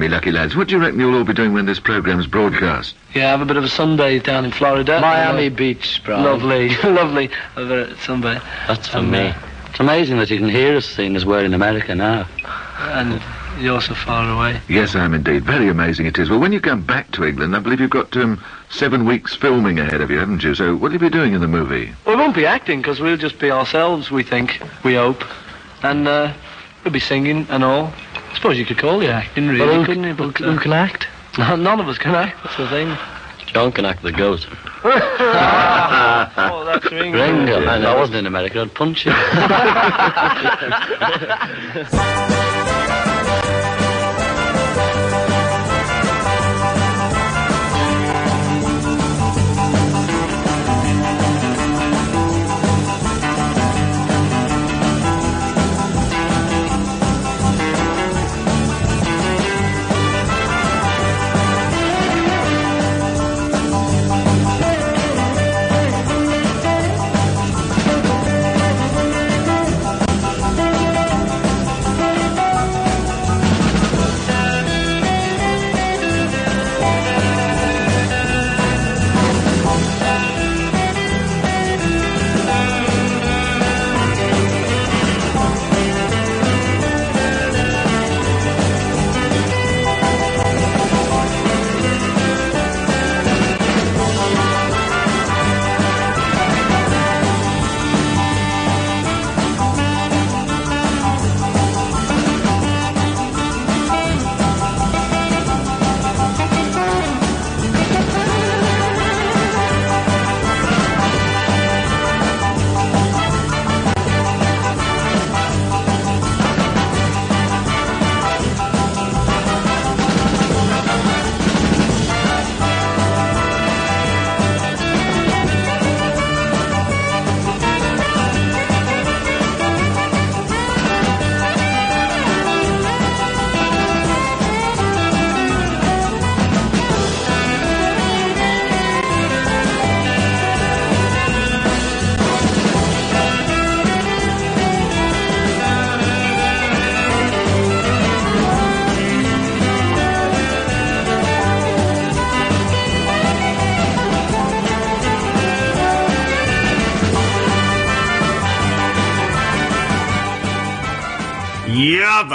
Lucky lads, what do you reckon you'll all be doing when this programme's broadcast? Yeah, have a bit of a sunday down in Florida. Miami Uh, Beach, Brian. Lovely, lovely. A bit sunday. That's for And, me. uh, It's amazing that you can hear us seeing as we're in America now. And you're so far away. Yes, I am indeed. Very amazing it is. Well, when you come back to England, I believe you've got um, seven weeks filming ahead of you, haven't you? So what will you be doing in the movie? Well, We won't be acting because we'll just be ourselves, we think. We hope. And uh, we'll be singing and all. I suppose you could call it acting, really, Well, who- couldn't you? But, who uh, can act? No, none of us can act. That's the thing. John can act the goat. oh, that's Ringo. Ringo. And I wasn't in America, I'd punch you.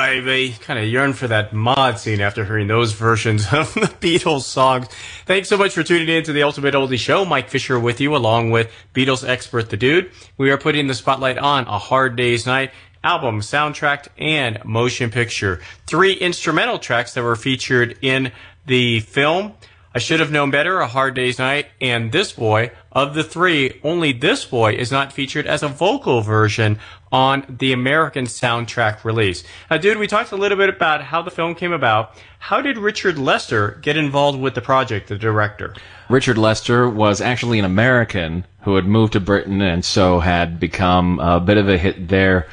Baby. Kind of yearn for that mod scene after hearing those versions of the Beatles songs. Thanks so much for tuning in to the Ultimate Oldie Show. Mike Fisher with you, along with Beatles expert The Dude. We are putting the spotlight on A Hard Day's Night album, soundtrack, and motion picture. Three instrumental tracks that were featured in the film. I Should Have Known Better, A Hard Day's Night, and This Boy. Of the three, only This Boy is not featured as a vocal version on the American soundtrack release. Now, dude, we talked a little bit about how the film came about. How did Richard Lester get involved with the project, the director? Richard Lester was actually an American who had moved to Britain and so had become a bit of a hit there,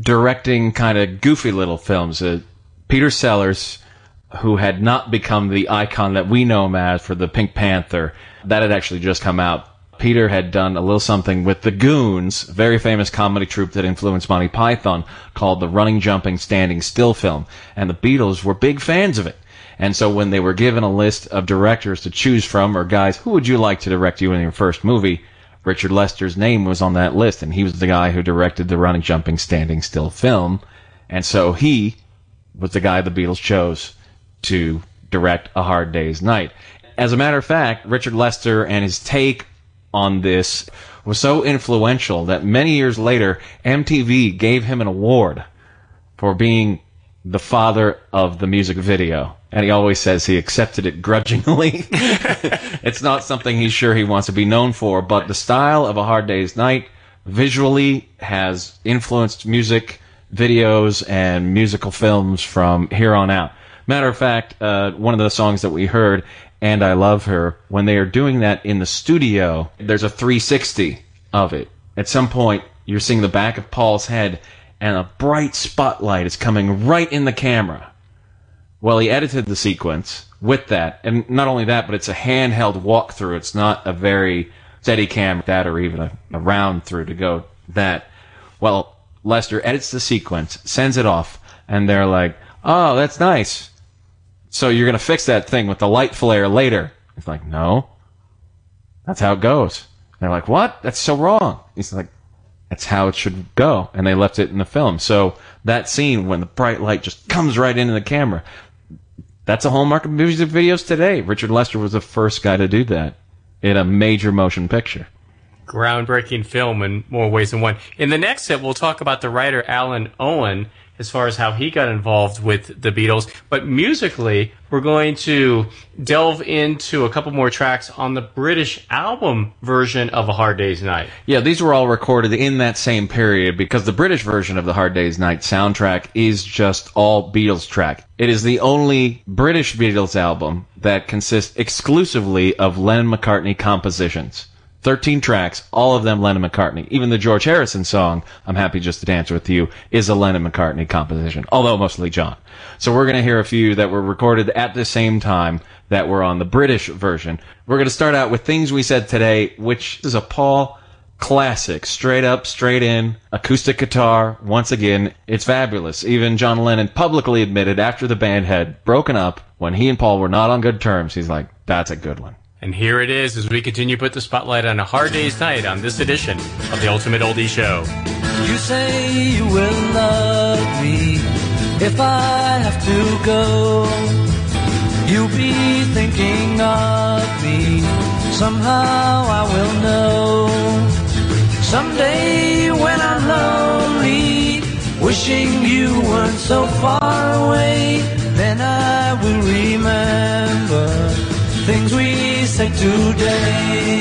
directing kind of goofy little films. Uh, Peter Sellers, who had not become the icon that we know him as for the Pink Panther, that had actually just come out. Peter had done a little something with the Goons, very famous comedy troupe that influenced Monty Python, called the Running, Jumping, Standing Still film. And the Beatles were big fans of it. And so when they were given a list of directors to choose from, or guys, who would you like to direct you in your first movie? Richard Lester's name was on that list, and he was the guy who directed the Running, Jumping, Standing Still film. And so he was the guy the Beatles chose to direct A Hard Day's Night. As a matter of fact, Richard Lester and his take on this was so influential that many years later, MTV gave him an award for being the father of the music video. And he always says he accepted it grudgingly. it's not something he's sure he wants to be known for, but the style of A Hard Day's Night visually has influenced music videos and musical films from here on out. Matter of fact, uh, one of the songs that we heard, And I Love Her, when they are doing that in the studio, there's a 360 of it. At some point, you're seeing the back of Paul's head, and a bright spotlight is coming right in the camera. Well, he edited the sequence with that, and not only that, but it's a handheld walkthrough. It's not a very steady cam that, or even a, a round through to go that. Well, Lester edits the sequence, sends it off, and they're like, "Oh, that's nice." So you're gonna fix that thing with the light flare later? He's like, "No, that's how it goes." They're like, "What? That's so wrong." He's like, "That's how it should go," and they left it in the film. So that scene when the bright light just comes right into the camera, that's a hallmark of music videos today. Richard Lester was the first guy to do that in a major motion picture. groundbreaking film in more ways than one. In the next set, we'll talk about the writer Alun Owen as far as how he got involved with the Beatles. But musically, we're going to delve into a couple more tracks on the British album version of A Hard Day's Night. Yeah, these were all recorded in that same period because the British version of the Hard Day's Night soundtrack is just all Beatles track. It is the only British Beatles album that consists exclusively of Lennon McCartney compositions. 13 tracks, all of them Lennon McCartney. Even the George Harrison song, I'm Happy Just to Dance With You, is a Lennon McCartney composition, although mostly John. So we're going to hear a few that were recorded at the same time that were on the British version. We're going to start out with Things We Said Today, which is a Paul classic, straight up, straight in, acoustic guitar. Once again, it's fabulous. Even John Lennon publicly admitted after the band had broken up, when he and Paul were not on good terms, he's like, that's a good one. And here it is as we continue to put the spotlight on A Hard Day's Night on this edition of the Ultimate Oldie Show. You say you will love me if I have to go. You'll be thinking of me. Somehow I will know. Someday when I'm lonely, wishing you weren't so far away, then I will remember things we said today.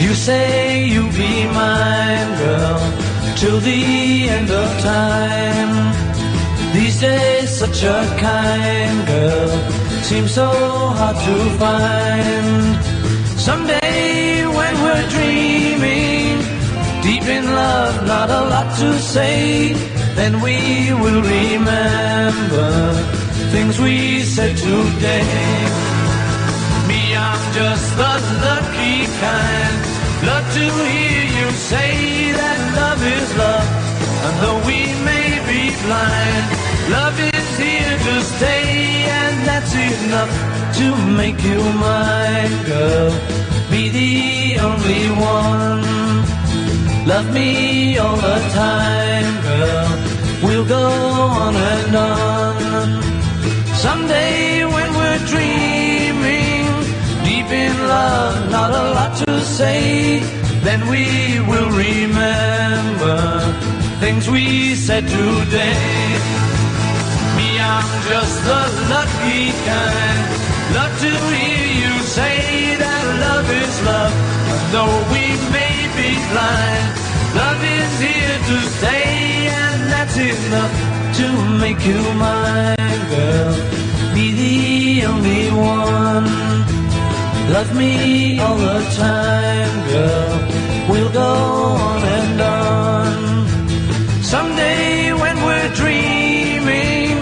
You say you'll be mine, girl, till the end of time. These days, such a kind girl seems so hard to find. Someday, when we're dreaming, deep in love, not a lot to say, then we will remember things we said today. Me, I'm just the lucky kind. Love to hear you say that love is love. And though we may be blind, love is here to stay. And that's enough to make you mine, girl. Be the only one. Love me all the time, girl. We'll go on and on. Someday when we're dreaming, deep in love, not a lot to say, then we will remember things we said today. Me, I'm just the lucky kind. Love to hear you say that love is love, though we may be blind. Love is here to stay, and that's enough to make you mine, girl. Be the only one. Love me all the time, girl. We'll go on and on. Someday when we're dreaming,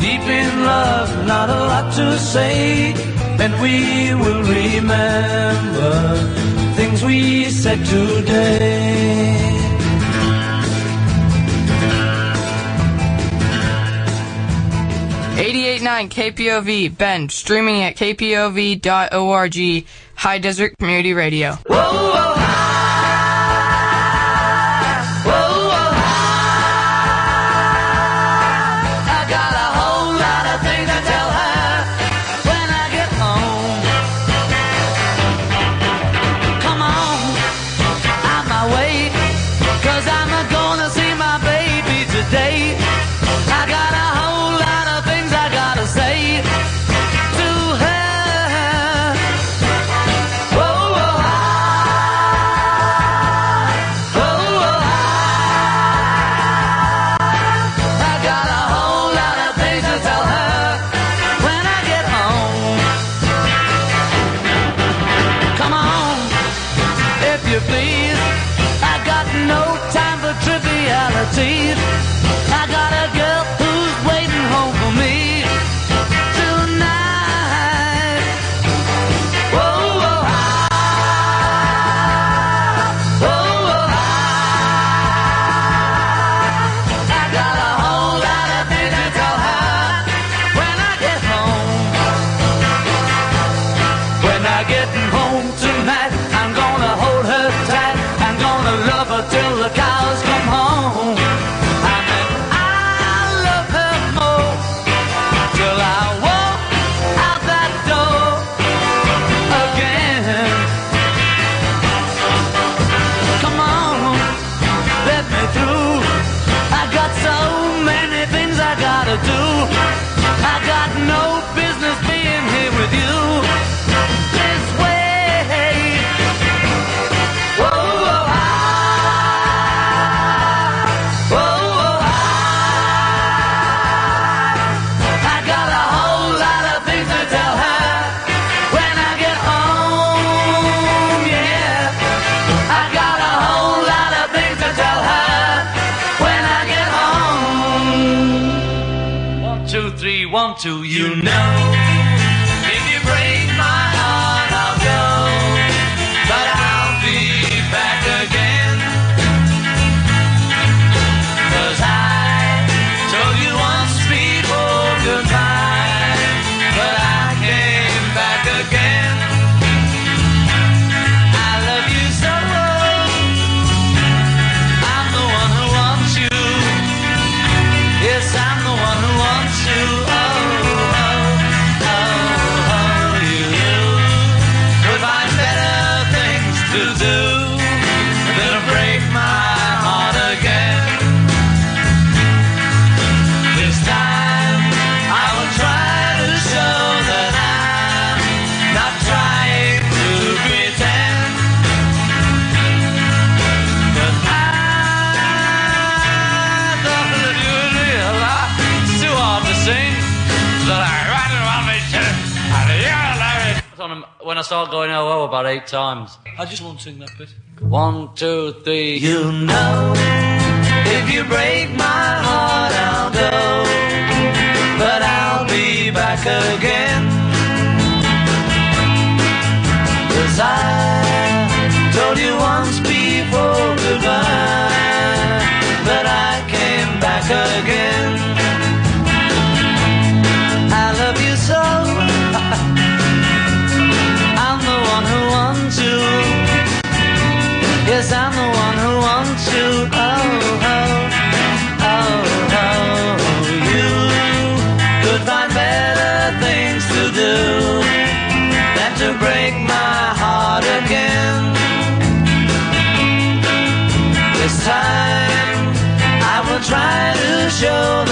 deep in love, not a lot to say, and we will remember things we said today. Eighty-eight nine KPOV, Bend, streaming at kpov.org, High Desert Community Radio. Whoa, whoa. want to, you know. I start going oh oh about eight times. I just want to sing that bit. One, two, three. You know, if you break my heart, I'll go. But I'll be back again. Cause I told you once before goodbye. But I came back again. I'm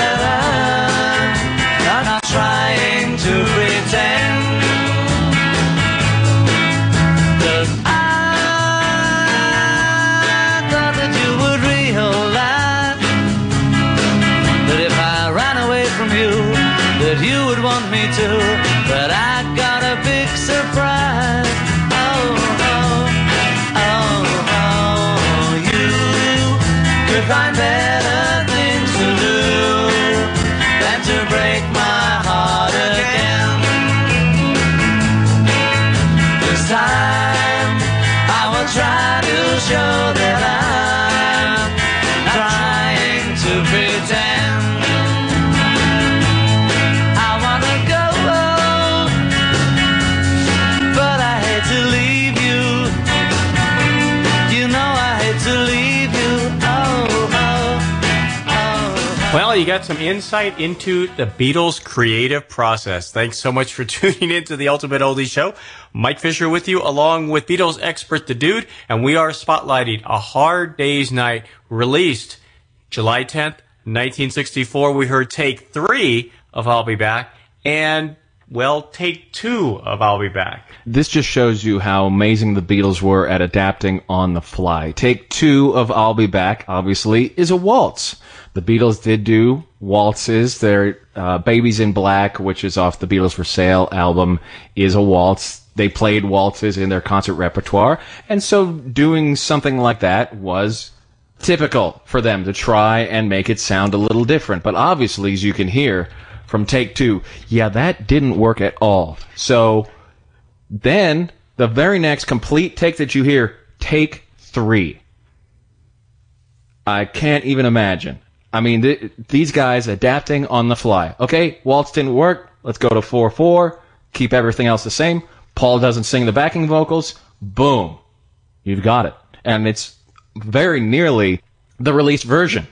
some insight into the Beatles' creative process. Thanks so much for tuning in to the Ultimate Oldie Show. Mike Fisher with you, along with Beatles expert The Dude, and we are spotlighting A Hard Day's Night, released July 10th, 1964. We heard take three of I'll Be Back, and, well, take two of I'll Be Back. This just shows you how amazing the Beatles were at adapting on the fly. Take two of I'll Be Back, obviously, is a waltz. The Beatles did do waltzes. Their uh, Baby's in Black, which is off the Beatles for Sale album, is a waltz. They played waltzes in their concert repertoire, and so doing something like that was typical for them to try and make it sound a little different. But obviously, as you can hear from take two, yeah, that didn't work at all. So then the very next complete take that you hear, take three. I can't even imagine. I mean, th- these guys adapting on the fly. Okay, waltz didn't work. Let's go to 4 4. Keep everything else the same. Paul doesn't sing the backing vocals. Boom. You've got it. And it's very nearly the released version.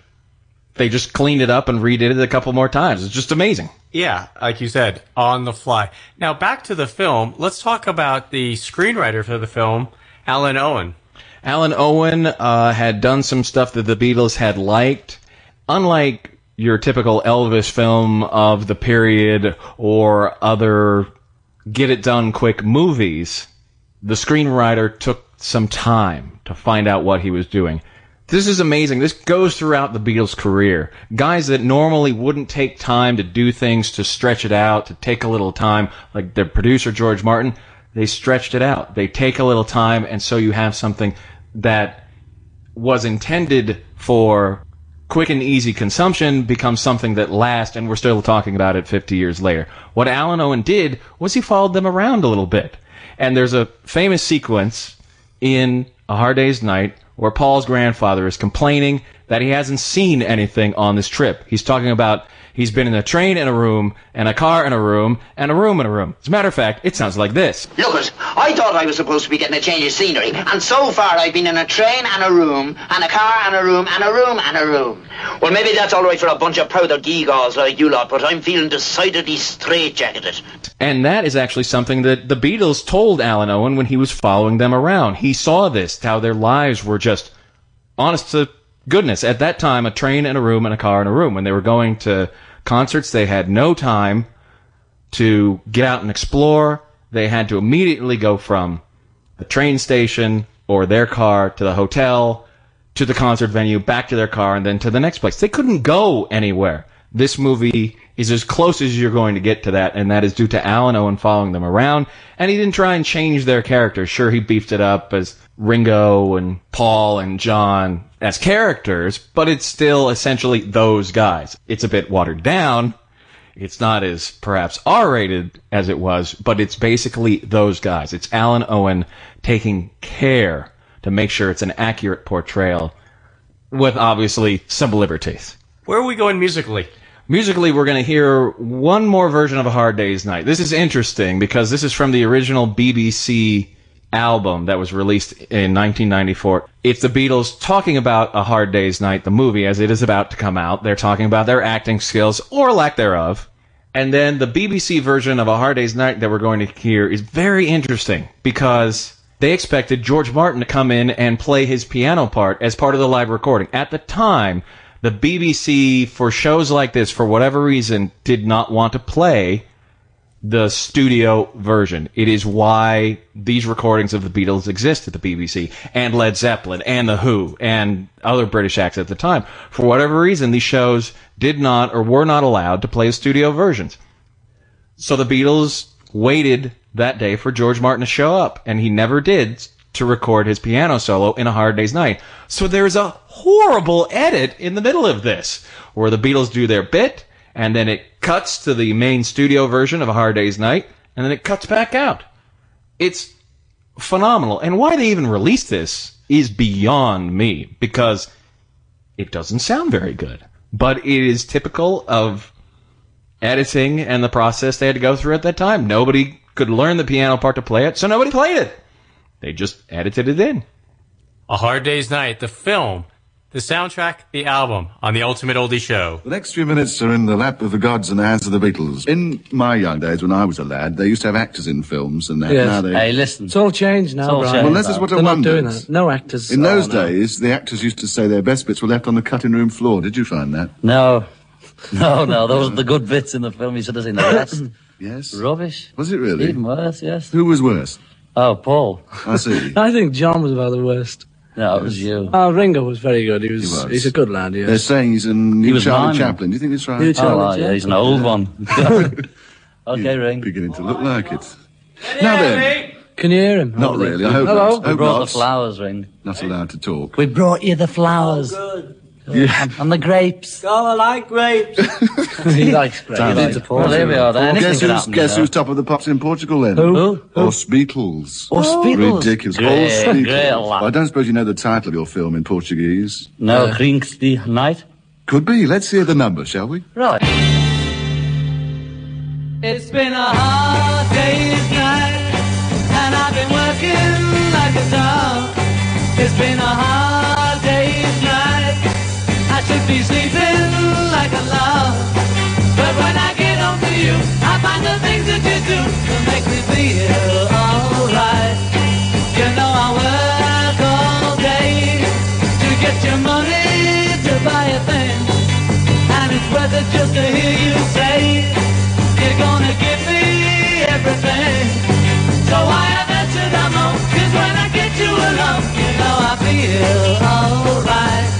They just cleaned it up and redid it a couple more times. It's just amazing. Yeah, like you said, on the fly. Now back to the film. Let's talk about the screenwriter for the film, Alun Owen. Alun Owen uh, had done some stuff that the Beatles had liked. Unlike your typical Elvis film of the period or other get it done quick movies, the screenwriter took some time to find out what he was doing. This is amazing. This goes throughout the Beatles' career. Guys that normally wouldn't take time to do things, to stretch it out, to take a little time, like their producer George Martin, they stretched it out. They take a little time, and so you have something that was intended for quick and easy consumption becomes something that lasts, and we're still talking about it 50 years later. What Alun Owen did was he followed them around a little bit. And there's a famous sequence in A Hard Day's Night where Paul's grandfather is complaining that he hasn't seen anything on this trip. He's talking about he's been in a train in a room, and a car in a room, and a room in a room. As a matter of fact, it sounds like this. It, I thought I was supposed to be getting a change of scenery, and so far I've been in a train and a room, and a car and a room, and a room and a room. Well, maybe that's all right for a bunch of powder geegaws like you lot, but I'm feeling decidedly straitjacketed. And that is actually something that the Beatles told Alun Owen when he was following them around. He saw this, how their lives were just honest to goodness. At that time, a train and a room and a car and a room. When they were going to concerts, they had no time to get out and explore. They had to immediately go from the train station or their car to the hotel to the concert venue, back to their car, and then to the next place. They couldn't go anywhere. This movie is as close as you're going to get to that, and that is due to Alun Owen following them around. And he didn't try and change their characters. Sure, he beefed it up as Ringo and Paul and John as characters, but it's still essentially those guys. It's a bit watered down. It's not as perhaps R-rated as it was, but it's basically those guys. It's Alun Owen taking care to make sure it's an accurate portrayal with obviously some liberties. Where are we going musically? Musically, we're going to hear one more version of A Hard Day's Night. This is interesting because this is from the original BBC album that was released in 1994. It's the Beatles talking about A Hard Day's Night, the movie, as it is about to come out. They're talking about their acting skills or lack thereof. And then the BBC version of A Hard Day's Night that we're going to hear is very interesting because they expected George Martin to come in and play his piano part as part of the live recording. At the time, The BBC, for shows like this, for whatever reason, did not want to play the studio version. It is why these recordings of the Beatles exist at the BBC and Led Zeppelin and The Who and other British acts at the time. For whatever reason, these shows did not or were not allowed to play studio versions. So the Beatles waited that day for George Martin to show up, and he never did to record his piano solo in A Hard Day's Night. So there's a horrible edit in the middle of this, where the Beatles do their bit, and then it cuts to the main studio version of A Hard Day's Night, and then it cuts back out. It's phenomenal. And why they even released this is beyond me, because it doesn't sound very good. But it is typical of editing and the process they had to go through at that time. Nobody could learn the piano part to play it, so nobody played it. They just edited it in. A Hard Day's Night, the film, the soundtrack, the album on the Ultimate Oldie Show. The next few minutes are in the lap of the gods and the hands of the Beatles. In my young days, when I was a lad, they used to have actors in films, and Yes. now they. Hey, listen. It's all changed now, It's all Brian. changed, Well, this is what I They're not wondered. doing that. No actors. In oh, those Oh, no. days, the actors used to say their best bits were left on the cutting room floor. Did you find that? No. No, no, those are the good bits in the film. You should have seen the rest. yes. Rubbish. Was it really? Even worse, yes. Who was worse? Oh, Paul. I see. I think John was about the worst. No, it was you. Ah, oh, Ringo was very good. He was. He was. He's a good lad. They're saying he's a new He was Charlie miming. Chaplin. Do you think that's right? New Charlie oh, yeah, he's an old one. okay, Ring. Beginning to look like it. Now then, Can you hear him? not really. I hope Hello. not. We brought not. the flowers, Ring. Not allowed to talk. We brought you the flowers. Yeah. And, and the grapes. Oh, I like grapes. he likes grapes. Sounds He's like- into Well, there we are. Then. Guess Anything who's, guess know. who's top of the pops in Portugal then? Who? Os Beatles. Os Beatles? Ridiculous. Great, Os Beatles. great lad. I don't suppose you know the title of your film in Portuguese. No, uh, Krinks the Night. Could be. Let's hear the number, shall we? Right. It's been a hard day's night, and I've been working like a dog. It's been a hard be sleeping like a log. But when I get home to you, I find the things that you do that make me feel alright. You know I work all day to get your money to buy a thing. And it's worth it just to hear you say You're gonna give me everything So why have that should I know Cause when I get you alone You know I feel alright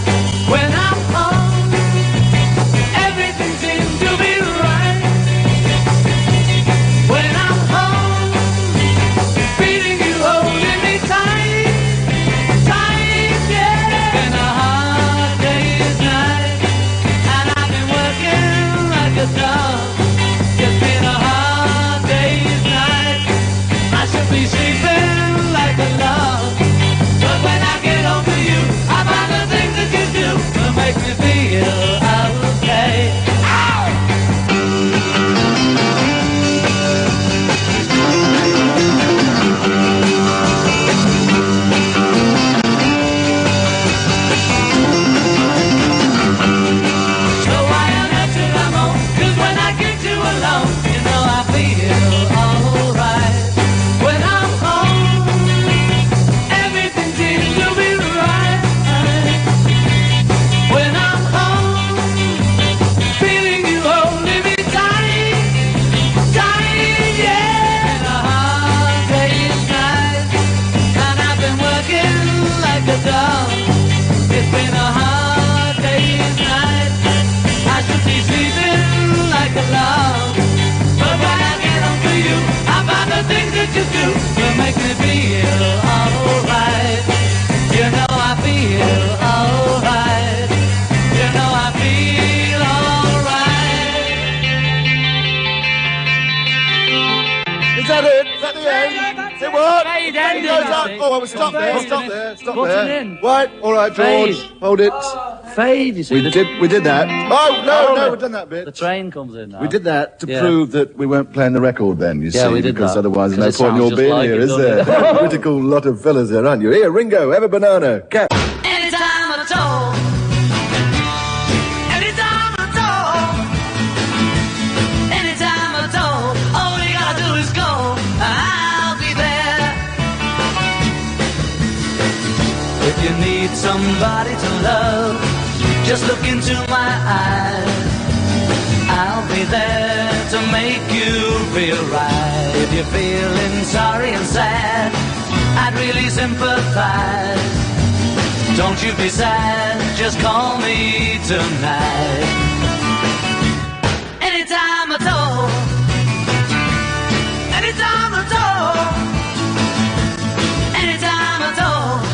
Oh, well, stop there. Stop there. Stop there. in. Right. All right, George. Hold it. Fade, you see. We the- did. We did that. Oh no, no, we've done that bit. The train comes in now. We did that to Yeah. prove that we weren't playing the record then, you Yeah, see, we did because that. otherwise there's no 'Cause it point in your being just like here, it, is there? it? Critical lot of fellas there, aren't you? Here, Ringo, have a banana. Cat. Anytime at all. Anytime at all. Anytime at all. All you gotta do is go. I'll be there. If you need somebody to love, Just look into my eyes. I'll be there to make you feel right. If you're feeling sorry and sad, I'd really sympathize. Don't you be sad, just call me tonight. Anytime at all. Anytime at all. Anytime at all.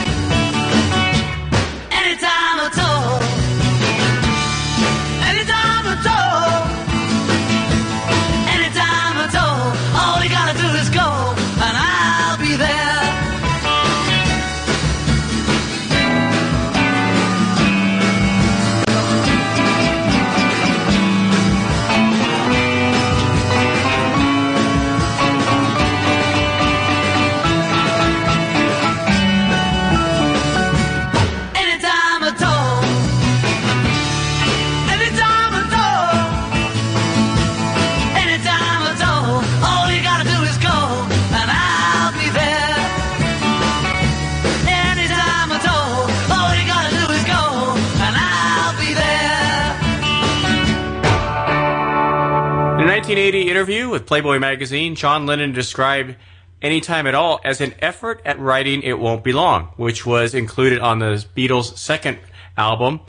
1980 interview with Playboy magazine, John Lennon described Anytime at All as an effort at writing It Won't Be Long, which was included on the Beatles' second album,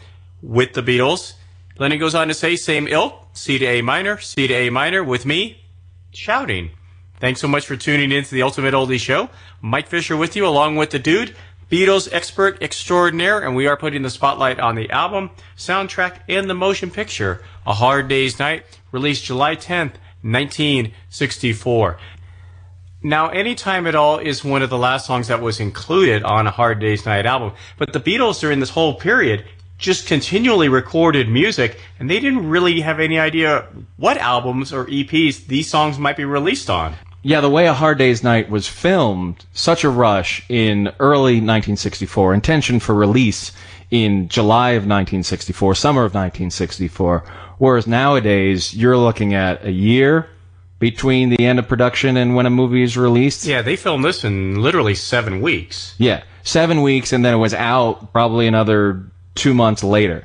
With the Beatles. Lennon goes on to say, same ilk, C to A minor, C to A minor, with me, shouting. Thanks so much for tuning in to the Ultimate Oldie Show. Mike Fisher with you, along with the dude, Beatles expert extraordinaire, and we are putting the spotlight on the album, soundtrack, and the motion picture, A Hard Day's Night, released July 10th, 1964. Now, Anytime at All is one of the last songs that was included on a Hard Day's Night album, but the Beatles during this whole period just continually recorded music, and they didn't really have any idea what albums or EPs these songs might be released on. Yeah, the way A Hard Day's Night was filmed, such a rush in early 1964, intention for release in July of 1964, summer of 1964, whereas nowadays you're looking at a year between the end of production and when a movie is released. Yeah, they filmed this in literally seven weeks. Yeah, seven weeks, and then it was out probably another two months later.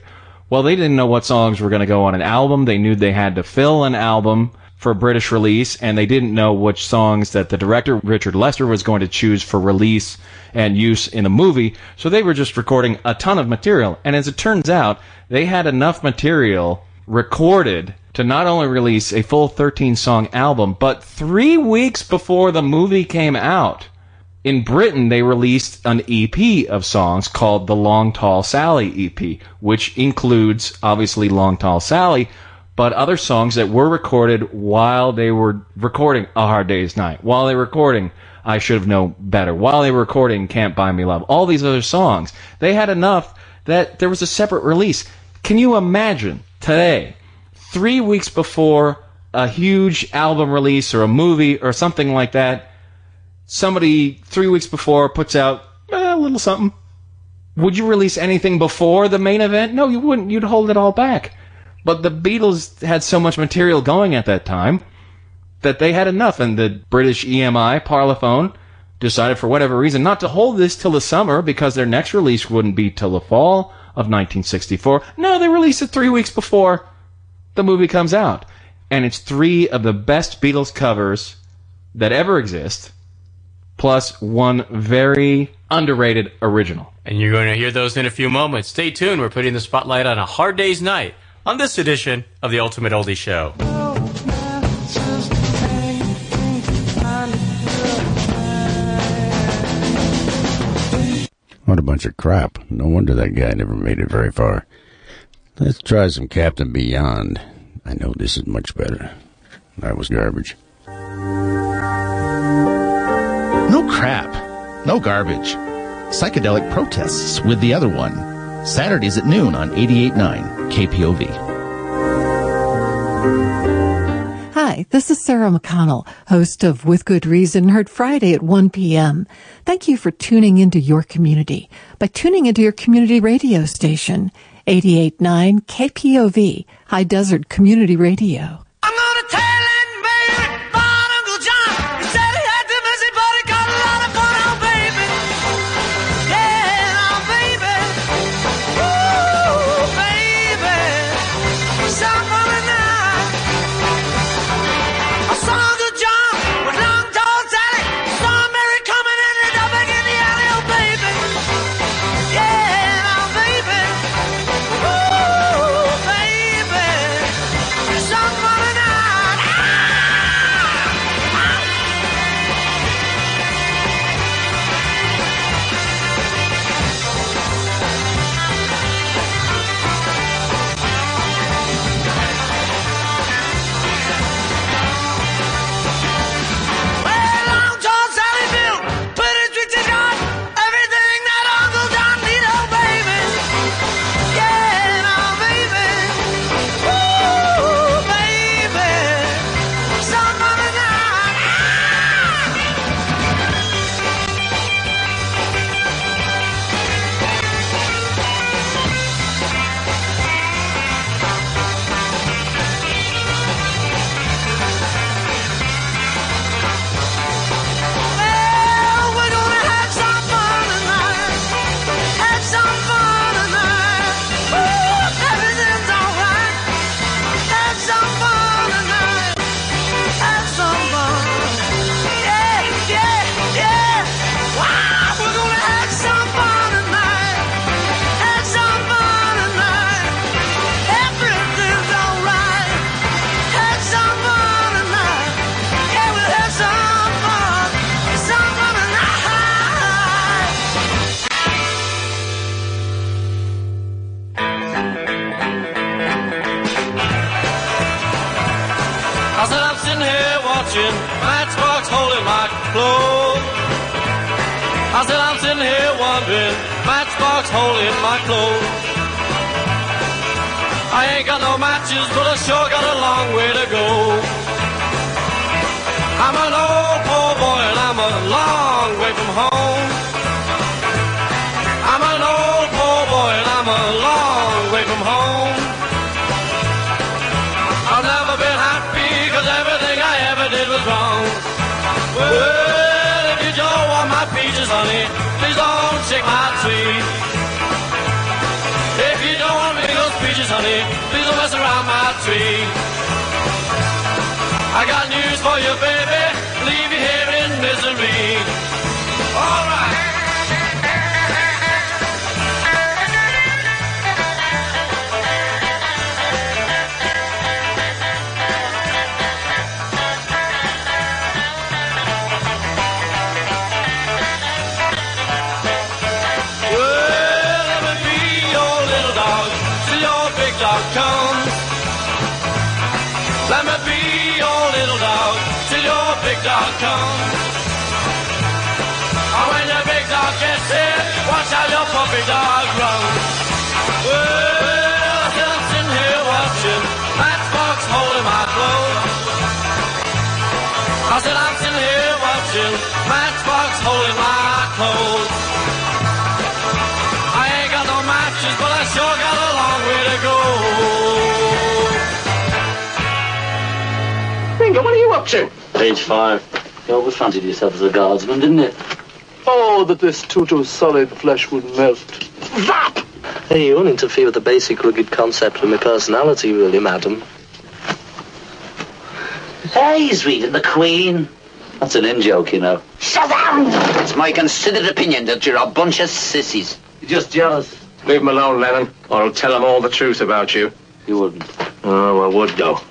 Well, they didn't know what songs were going to go on an album. They knew they had to fill an album for British release, and they didn't know which songs that the director, Richard Lester, was going to choose for release and use in the movie. So they were just recording a ton of material. And as it turns out, they had enough material recorded to not only release a full 13 song album, but three weeks before the movie came out, in Britain they released an EP of songs called the Long Tall Sally EP, which includes obviously Long Tall Sally, but other songs that were recorded while they were recording A Hard Day's Night, while they were recording I Should Have Known Better, while they were recording Can't Buy Me Love, all these other songs. They had enough that there was a separate release. Can you imagine today, three weeks before a huge album release or a movie or something like that, somebody three weeks before puts out eh, a little something? Would you release anything before the main event? No, you wouldn't. You'd hold it all back. But the Beatles had so much material going at that time that they had enough, and the British EMI, Parlophone, decided for whatever reason not to hold this till the summer because their next release wouldn't be till the fall of 1964. No, they released it three weeks before the movie comes out. And it's three of the best Beatles covers that ever exist, plus one very underrated original. And you're going to hear those in a few moments. Stay tuned. We're putting the spotlight on A Hard Day's Night on this edition of the Ultimate Oldie Show. What a bunch of crap. No wonder that guy never made it very far. Let's try some Captain Beyond. I know this is much better. That was garbage. No crap. No garbage. Psychedelic protests with the other one. Saturdays at noon on 88.9 KPOV. Hi, this is Sarah McConnell, host of With Good Reason, heard Friday at 1 p.m. Thank you for tuning into your community by tuning into your community radio station, 889 KPOV, High Desert Community Radio. Peaches, honey, please don't shake my tree. If you don't want me those peaches, honey, please don't mess around my tree. I got news for you, baby. Leave you here in misery. Big dog comes. And when your big dog gets here, watch how your puppy dog runs. Well, I'm sitting here watching Matchbox holding my clothes. I said I'm sitting here watching Matchbox holding my clothes. I ain't got no matches, but I sure got a long way to go. Ringo, what are you up to? Page five. You always fancied yourself as a guardsman, didn't you? Oh, that this tutu solid flesh would melt. Vap! Hey, you won't interfere with the basic rugged concept of my personality, really, madam. Hey, he's reading the Queen. That's an in joke, you know. Shut down! It's my considered opinion that you're a bunch of sissies. You're just jealous. Leave him alone, Lennon, or I'll tell him all the truth about you. You wouldn't. Oh, I would, though.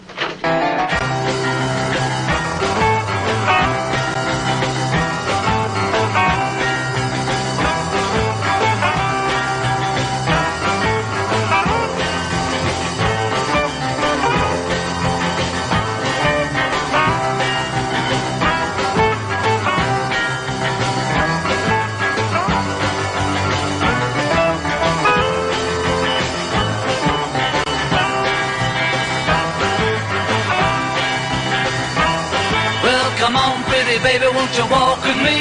Baby, won't you walk with me?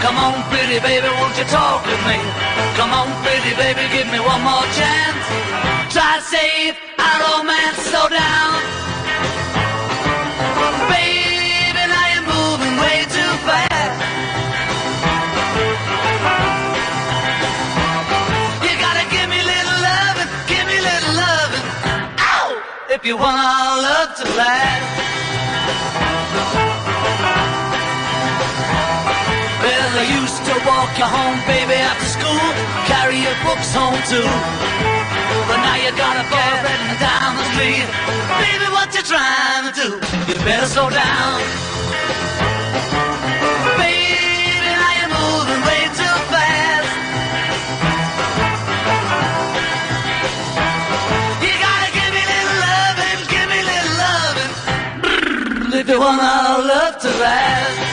Come on, pretty baby, won't you talk with me? Come on, pretty baby, give me one more chance. Try to save our romance, slow down. Baby, now you're moving way too fast. You gotta give me little loving, give me little loving. Ow! If you want our love to last. To walk you home, baby, after school. Carry your books home too. But now you gotta go running down the street. Baby, what you trying to do? You better slow down. Baby, now you're moving way too fast. You gotta give me little loving, give me little loving. If you want our love to last.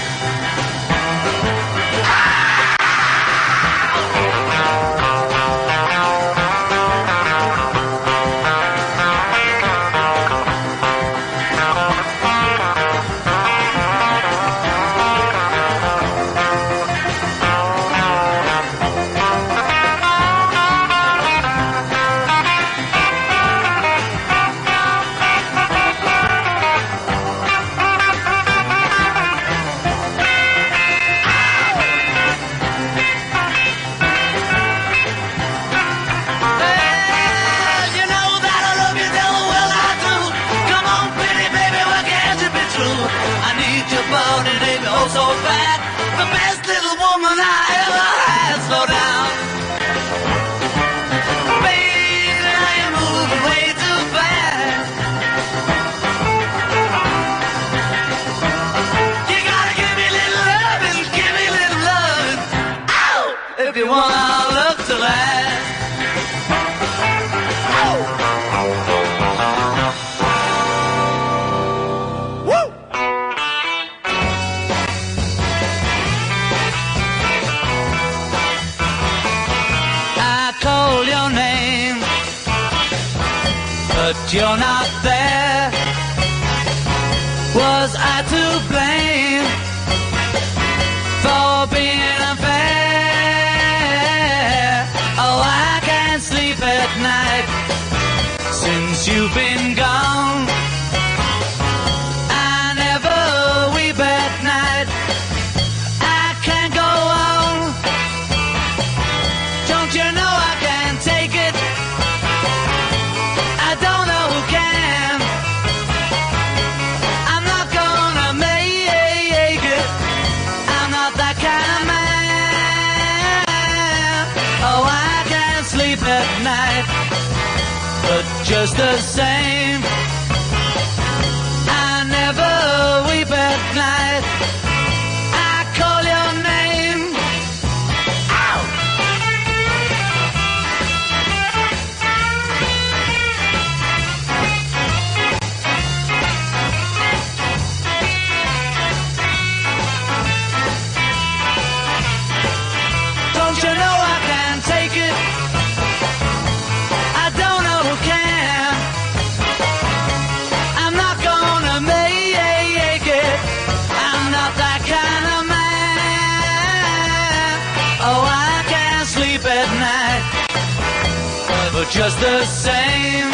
Just the same,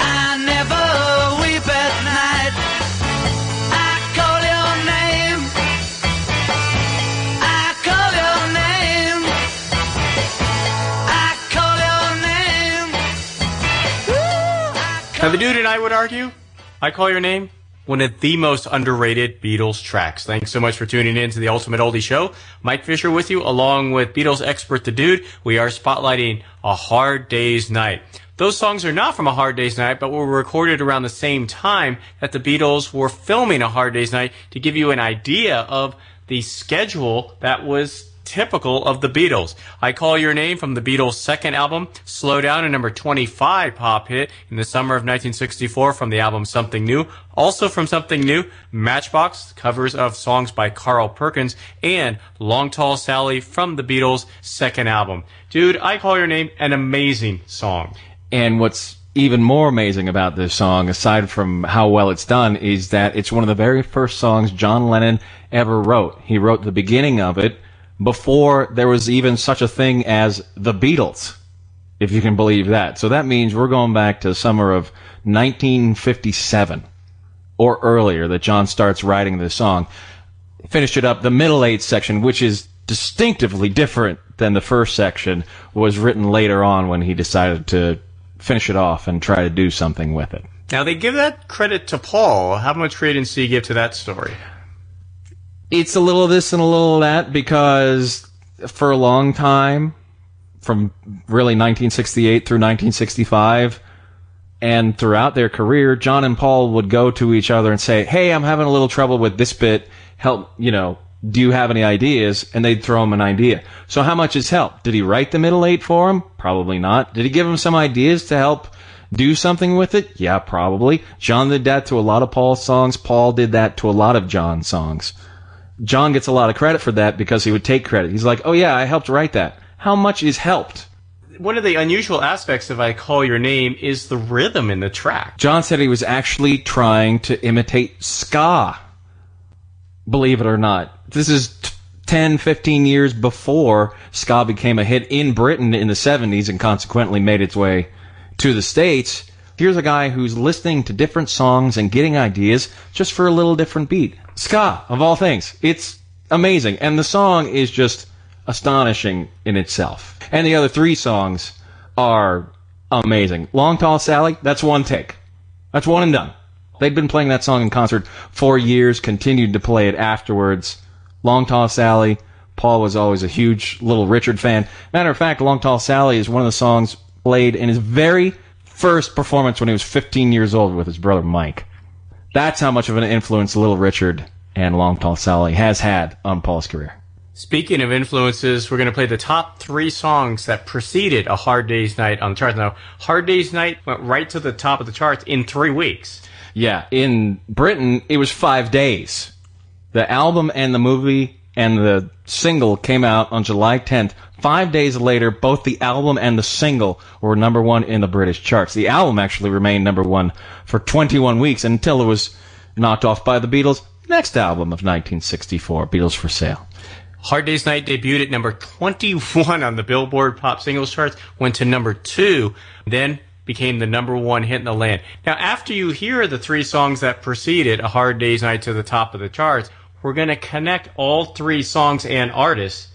I never weep at night. I call your name. I call your name. I call your name. Now, the dude and I would argue, I Call Your Name, one of the most underrated Beatles tracks. Thanks so much for tuning in to the Ultimate Oldie Show. Mike Fisher with you, along with Beatles expert The Dude. We are spotlighting A Hard Day's Night. Those songs are not from A Hard Day's Night, but were recorded around the same time that the Beatles were filming A Hard Day's Night to give you an idea of the schedule that was typical of the Beatles. I Call Your Name from the Beatles' second album, Slow Down, a number 25 pop hit in the summer of 1964 from the album Something New. Also from Something New, Matchbox, covers of songs by Carl Perkins, and Long Tall Sally from the Beatles' second album. Dude, I Call Your Name, an amazing song. And what's even more amazing about this song, aside from how well it's done, is that it's one of the very first songs John Lennon ever wrote. He wrote the beginning of it before there was even such a thing as the Beatles, if you can believe that. So that means we're going back to summer of 1957 or earlier that John starts writing this song. Finished it up. The middle eight section, which is distinctively different than the first section, was written later on when he decided to finish it off and try to do something with it. Now they give that credit to Paul. How much credence do you give to that story? It's a little of this and a little of that because for a long time, from really 1968 through 1965, and throughout their career, John and Paul would go to each other and say, "Hey, I'm having a little trouble with this bit. Help, you know, do you have any ideas?" And they'd throw him an idea. So how much is help? Did he write the middle eight for him? Probably not. Did he give him some ideas to help do something with it? Yeah, probably. John did that to a lot of Paul's songs. Paul did that to a lot of John's songs. John gets a lot of credit for that because he would take credit. He's like, "Oh yeah, I helped write that." How much is helped? One of the unusual aspects of I Call Your Name is the rhythm in the track. John said he was actually trying to imitate ska. Believe it or not. This is t- 10, 15 years before ska became a hit in Britain in the 70s and consequently made its way to the States. Here's a guy who's listening to different songs and getting ideas just for a little different beat. Ska, of all things. It's amazing. And the song is just astonishing in itself. And the other three songs are amazing. Long Tall Sally, that's one take. That's one and done. They'd been playing that song in concert for years, continued to play it afterwards. Long Tall Sally, Paul was always a huge Little Richard fan. Matter of fact, Long Tall Sally is one of the songs played in his very first performance when he was 15 years old with his brother Mike. That's how much of an influence Little Richard and Long Tall Sally has had on Paul's career. Speaking of influences, we're going to play the top three songs that preceded A Hard Day's Night on the charts. Now, Hard Day's Night went right to the top of the charts in three weeks. Yeah, in Britain, it was five days. The album and the movie and the single came out on July 10th. Five days later, both the album and the single were number one in the British charts. The album actually remained number one for 21 weeks until it was knocked off by the Beatles' next album of 1964, Beatles for Sale. Hard Day's Night debuted at number 21 on the Billboard Pop Singles charts, went to number two, then became the number one hit in the land. Now, after you hear the three songs that preceded A Hard Day's Night to the top of the charts, we're going to connect all three songs and artists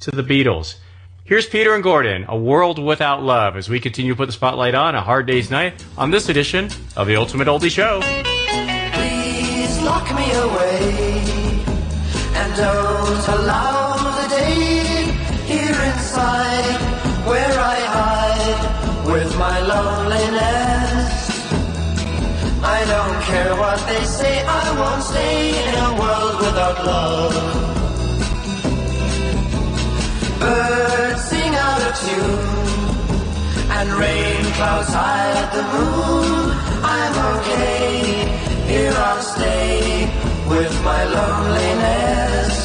to the Beatles. Here's Peter and Gordon, A World Without Love, as we continue to put the spotlight on A Hard Day's Night on this edition of the Ultimate Oldie Show. Please lock me away and don't allow the day here inside where I hide with my loneliness. I don't care what they say, I won't stay in a world without love. Tune and rain clouds hide the moon. I'm okay, here I'll stay with my loneliness.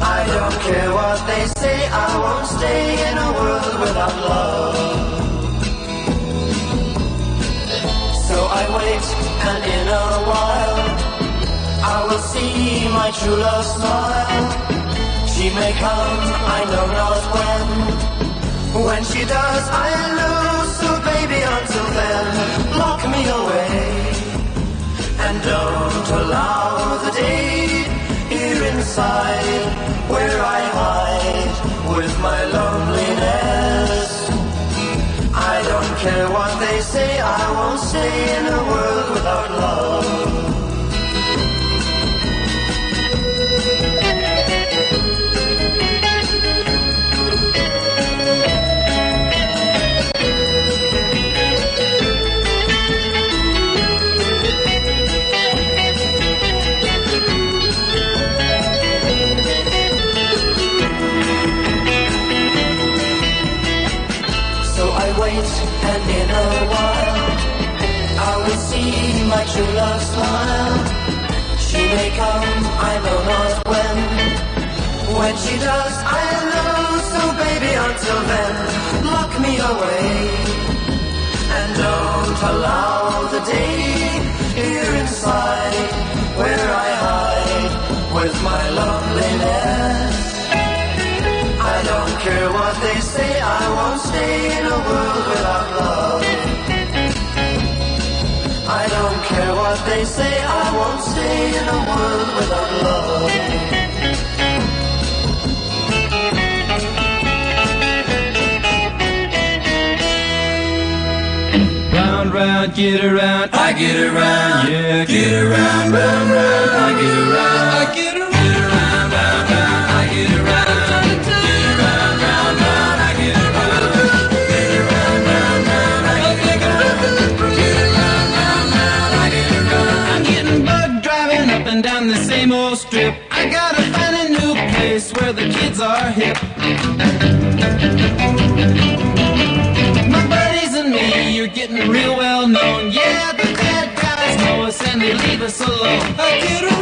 I don't care what they say, I won't stay in a world without love. So I wait, and in a while, I will see my true love smile. She may come, I know not when. When she does, I lose. So baby, until then, lock me away. And don't allow the day here inside where I hide with my loneliness. I don't care what they say, I won't stay in a world without love. True love smile. She may come, I know not when. When she does, I'll know. So baby, until then, lock me away. And don't allow the day here inside where I hide with my loneliness. I don't care what they say, I won't stay in a world without love. What they say, I won't stay in a world without love. Round, round, get around, I get around, yeah, get around, round, round, I get around, I get around, round, round, I get around, are hip. My buddies and me, you're getting real well known. Yeah, the bad guys know us and they leave us alone.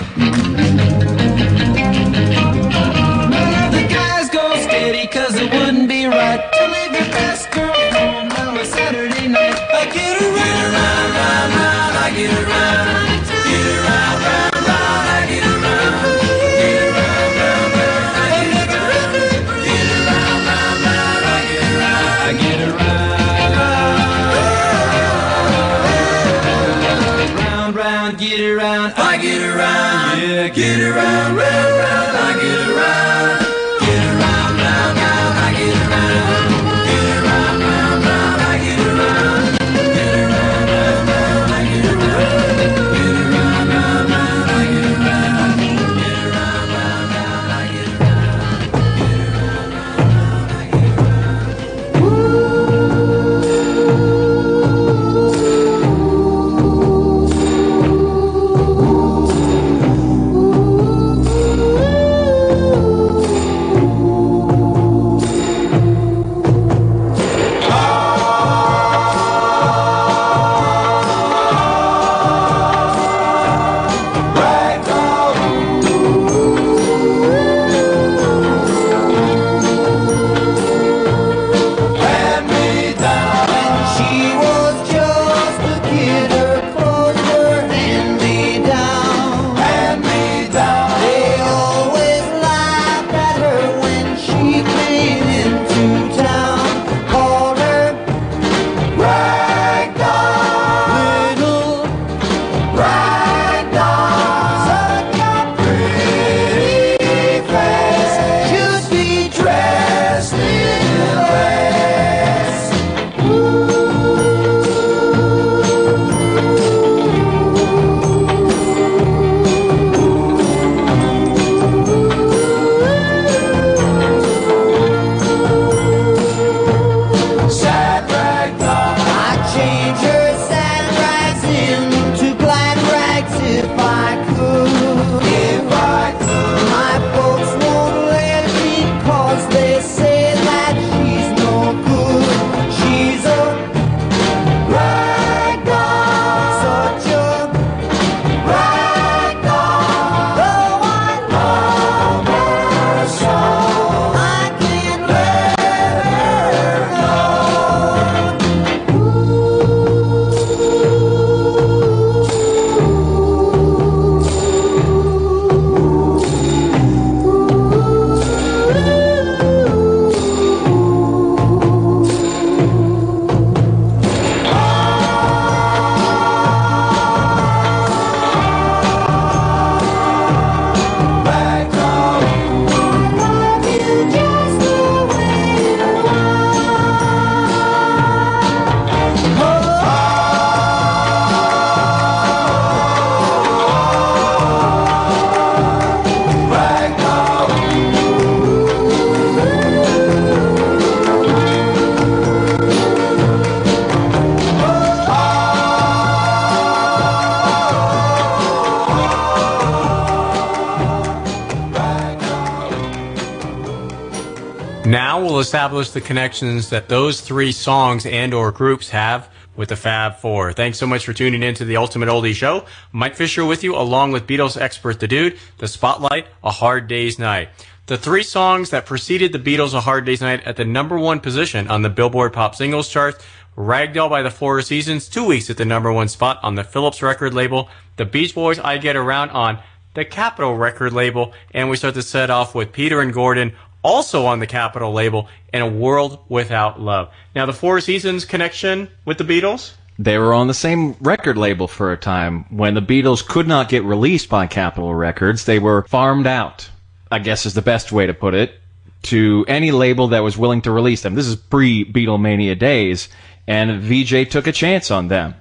establish the connections that those three songs and or groups have with the Fab Four. Thanks so much for tuning in to the Ultimate Oldie Show. Mike Fisher with you, along with Beatles expert The Dude, The Spotlight, A Hard Day's Night. The three songs that preceded the Beatles' A Hard Day's Night at the number one position on the Billboard Pop Singles chart, Ragdoll by the Four Seasons, two weeks at the number one spot on the Philips record label, The Beach Boys' I Get Around on the Capitol record label, and we start to set off with Peter and Gordon, also on the Capitol label, and A World Without Love. Now, the Four Seasons connection with the Beatles? They were on the same record label for a time. When the Beatles could not get released by Capitol Records, they were farmed out, I guess is the best way to put it, to any label that was willing to release them. This is pre Beatlemania days, and Vee-Jay took a chance on them.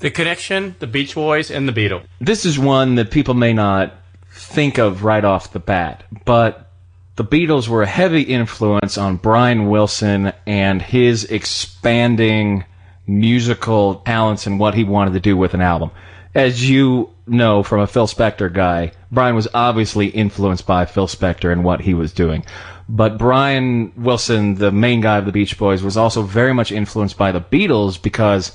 The connection, the Beach Boys, and the Beatles. This is one that people may not think of right off the bat, but the Beatles were a heavy influence on Brian Wilson and his expanding musical talents and what he wanted to do with an album. As you know from a Phil Spector guy, Brian was obviously influenced by Phil Spector and what he was doing. But Brian Wilson, the main guy of the Beach Boys, was also very much influenced by the Beatles because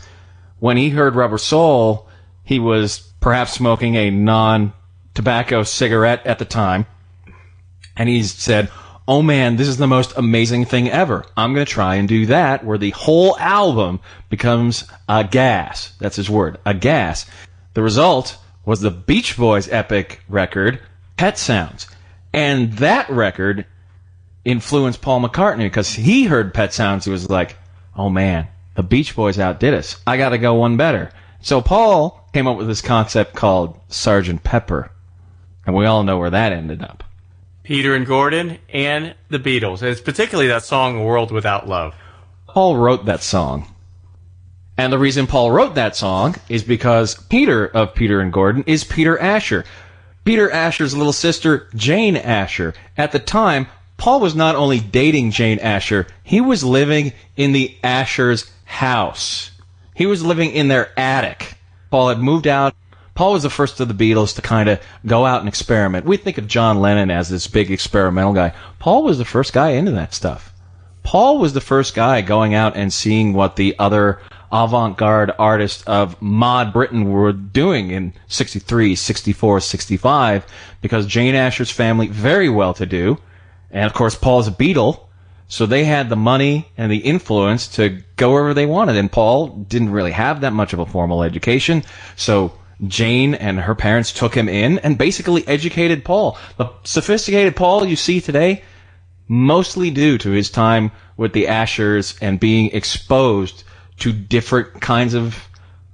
when he heard Rubber Soul, he was perhaps smoking a non tobacco cigarette at the time. And he said, Oh man, this is the most amazing thing ever. I'm going to try and do that where the whole album becomes a gas. That's his word, a gas. The result was the Beach Boys epic record, Pet Sounds. And that record influenced Paul McCartney because he heard Pet Sounds. He was like, oh man, the Beach Boys outdid us. I got to go one better. So Paul came up with this concept called Sergeant Pepper. And we all know where that ended up. Peter and Gordon, and the Beatles. And it's particularly that song, World Without Love. Paul wrote that song. And the reason Paul wrote that song is because Peter of Peter and Gordon is Peter Asher. Peter Asher's little sister, Jane Asher. At the time, Paul was not only dating Jane Asher, he was living in the Asher's house. He was living in their attic. Paul had moved out. Paul was the first of the Beatles to kind of go out and experiment. We think of John Lennon as this big experimental guy. Paul was the first guy into that stuff. Paul was the first guy going out and seeing what the other avant-garde artists of mod Britain were doing in 63, 64, 65 because Jane Asher's family very well to do and of course Paul's a Beatle so they had the money and the influence to go wherever they wanted and Paul didn't really have that much of a formal education so Jane and her parents took him in and basically educated Paul. The sophisticated Paul you see today, mostly due to his time with the Ashers and being exposed to different kinds of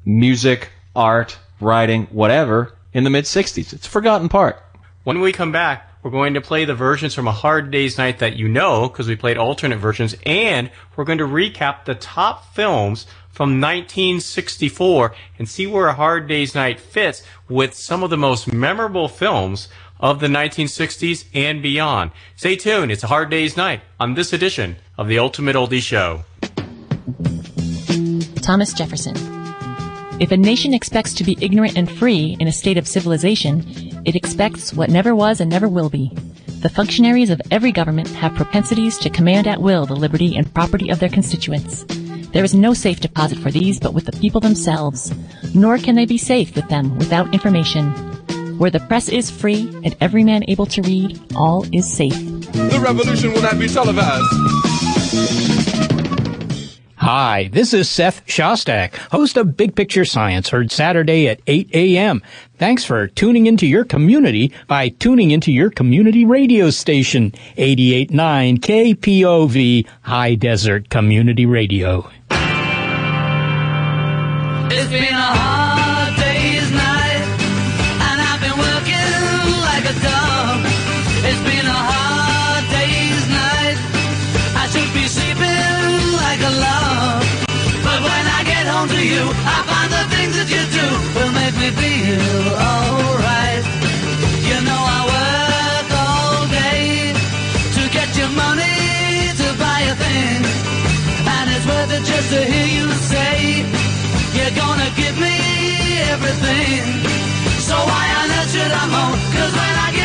music, art, writing, whatever in the mid 60s. It's a forgotten part. When we come back, we're going to play the versions from A Hard Day's Night that you know, because we played alternate versions, and we're going to recap the top films from 1964 and see where A Hard Day's Night fits with some of the most memorable films of the 1960s and beyond. Stay tuned. It's A Hard Day's Night on this edition of the Ultimate Oldie Show. Thomas Jefferson. If a nation expects to be ignorant and free in a state of civilization, it expects what never was and never will be. The functionaries of every government have propensities to command at will the liberty and property of their constituents. There is no safe deposit for these but with the people themselves, nor can they be safe with them without information. Where the press is free and every man able to read, all is safe. The revolution will not be televised. Hi, this is Seth Shostak, host of Big Picture Science, heard Saturday at 8 a.m. Thanks for tuning into your community by tuning into your community radio station, 88.9 KPOV High Desert Community Radio. It's been a hard day's night, and I've been working like a dog. It's been a hard day's night. I should be sleeping like a log. But when I get home to you, Cause when I get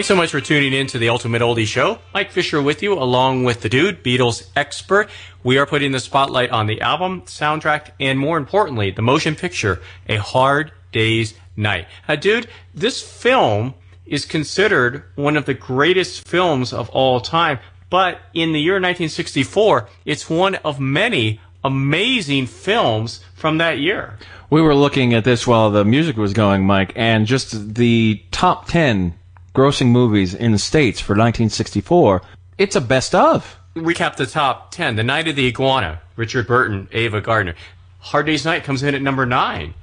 Thanks so much for tuning in to the Ultimate Oldie Show. Mike Fisher with you, along with the dude, Beatles expert. We are putting the spotlight on the album, soundtrack, and more importantly, the motion picture, A Hard Day's Night. Uh, dude, this film is considered one of the greatest films of all time, but in the year 1964, it's one of many amazing films from that year. We were looking at this while the music was going, Mike, and just the top 10 grossing movies in the States for 1964, it's a best of. Recap the top 10. The Night of the Iguana, Richard Burton, Ava Gardner. Hard Day's Night comes in at number 9.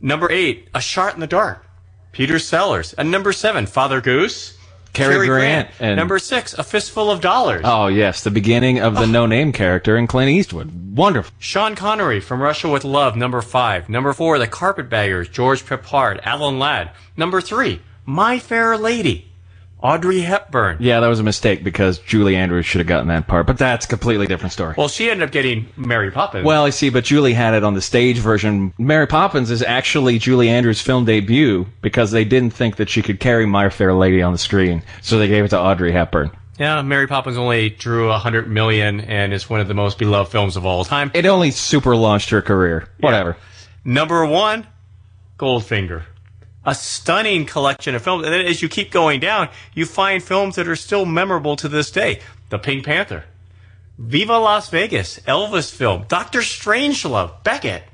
Number 8, A Shot in the Dark, Peter Sellers. And number 7, Father Goose, Cary Grant, and- Number 6, A Fistful of Dollars. Oh, yes, the beginning of the no name character in Clint Eastwood. Wonderful. Sean Connery from Russia with Love, number 5. Number 4, The Carpetbaggers, George Peppard, Alan Ladd. Number 3, My Fair Lady, Audrey Hepburn. Yeah, that was a mistake because Julie Andrews should have gotten that part, but that's a completely different story. Well, she ended up getting Mary Poppins. Well, I see, but Julie had it on the stage version. Mary Poppins is actually Julie Andrews' film debut because they didn't think that she could carry My Fair Lady on the screen, so they gave it to Audrey Hepburn. yeah, Mary Poppins only drew 100 million and is one of the most beloved films of all time. It only super launched her career. Whatever. Number one, Goldfinger. A stunning collection of films. And then as you keep going down, you find films that are still memorable to this day. The Pink Panther. Viva Las Vegas. Elvis film. Doctor Strangelove. Becket.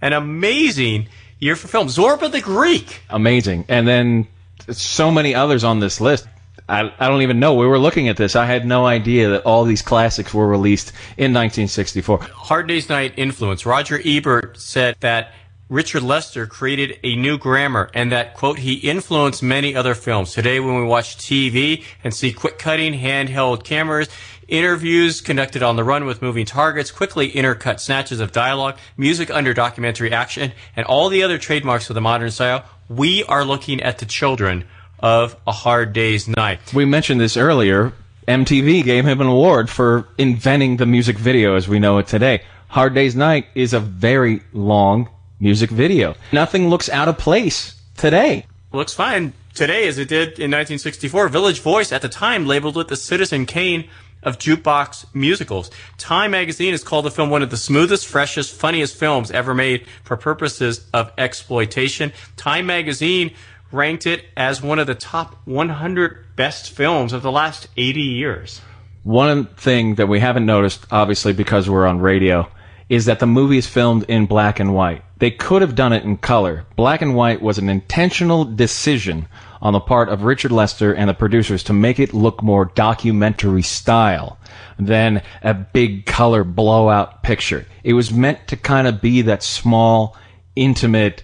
An amazing year for film. Zorba the Greek. Amazing. And then so many others on this list. I, I don't even know. We were looking at this. I had no idea that all these classics were released in 1964. Hard Day's Night influence. Roger Ebert said that Richard Lester created a new grammar and that, quote, he influenced many other films. Today, when we watch TV and see quick cutting handheld cameras, interviews conducted on the run with moving targets, quickly intercut snatches of dialogue, music under documentary action, and all the other trademarks of the modern style, we are looking at the children of A Hard Day's Night. We mentioned this earlier. MTV gave him an award for inventing the music video as we know it today. Hard Day's Night is a very long music video. Nothing looks out of place today. looks fine today as it did in 1964. Village Voice at the time labeled it the Citizen Kane of jukebox musicals. Time magazine has called the film one of the smoothest, freshest, funniest films ever made for purposes of exploitation. Time magazine ranked it as one of the top 100 best films of the last 80 years. One thing that we haven't noticed, obviously because we're on radio, is that the movie is filmed in black and white. They could have done it in color. Black and white was an intentional decision on the part of Richard Lester and the producers to make it look more documentary style than a big color blowout picture. It was meant to kind of be that small, intimate,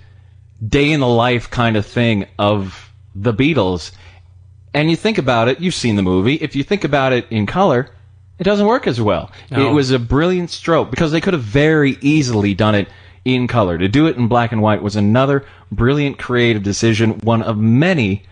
day in the life kind of thing of the Beatles. And you think about it, you've seen the movie. If you think about it in color, it doesn't work as well. No. It was a brilliant stroke because they could have very easily done it in color. To do it in black and white was another brilliant creative decision, one of many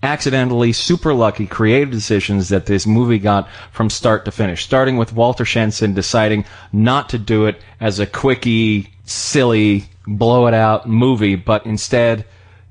accidentally super lucky creative decisions that this movie got from start to finish. Starting with Walter Shenson deciding not to do it as a quickie, silly, blow it out movie, but instead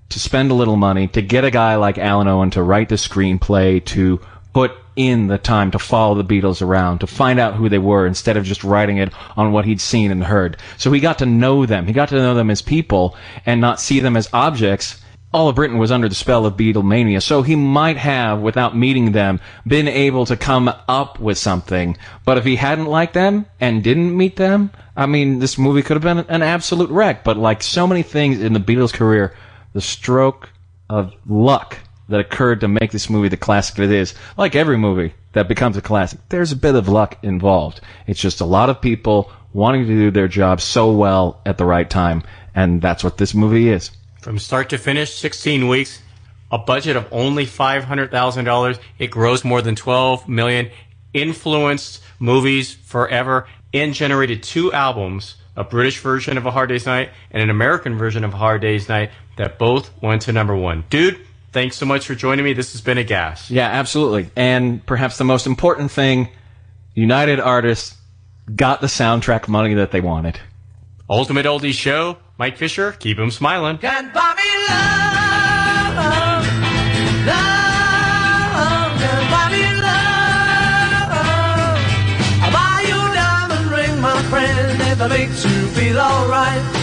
to spend a little money, to get a guy like Alun Owen to write the screenplay, to put in the time to follow the Beatles around, to find out who they were instead of just writing it on what he'd seen and heard. So he got to know them. He got to know them as people and not see them as objects. All of Britain was under the spell of Beatlemania, so he might have, without meeting them, been able to come up with something. But if he hadn't liked them and didn't meet them, I mean, this movie could have been an absolute wreck. But like so many things in the Beatles' career, the stroke of luck that occurred to make this movie the classic it is, like every movie that becomes a classic, there's a bit of luck involved. It's just a lot of people wanting to do their job so well at the right time, and that's what this movie is. From start to finish, 16 weeks, a budget of only $500,000. It grows more than 12 million, influenced movies forever, and generated two albums, a British version of A Hard Day's Night and an American version of A Hard Day's Night that both went to number one. Dude, Thanks so much for joining me. This has been a gas. Yeah, absolutely. And perhaps the most important thing, United Artists got the soundtrack money that they wanted. Ultimate Oldies Show. Mike Fisher, keep keep 'em smiling. Can buy me love, love, can buy me love. I'll buy you a diamond ring, my friend, if it makes you feel alright.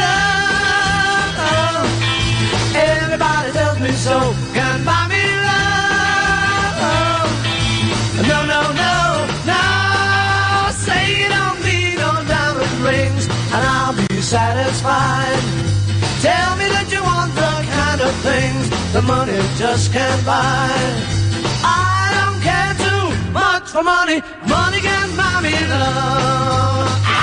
So, can buy me love. No, no, no, no, say you don't need no diamond rings, and I'll be satisfied. Tell me that you want the kind of things the money just can't buy. I don't care too much for money, money can buy me love.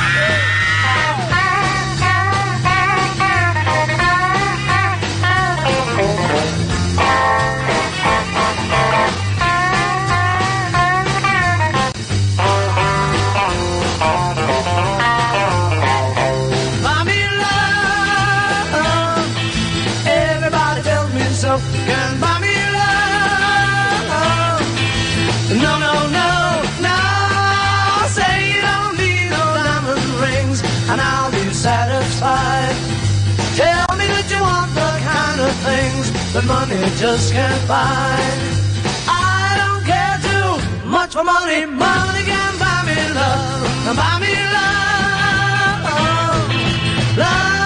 That money just can't buy. I don't care too much for money. Money can buy me love. Buy me love. Love.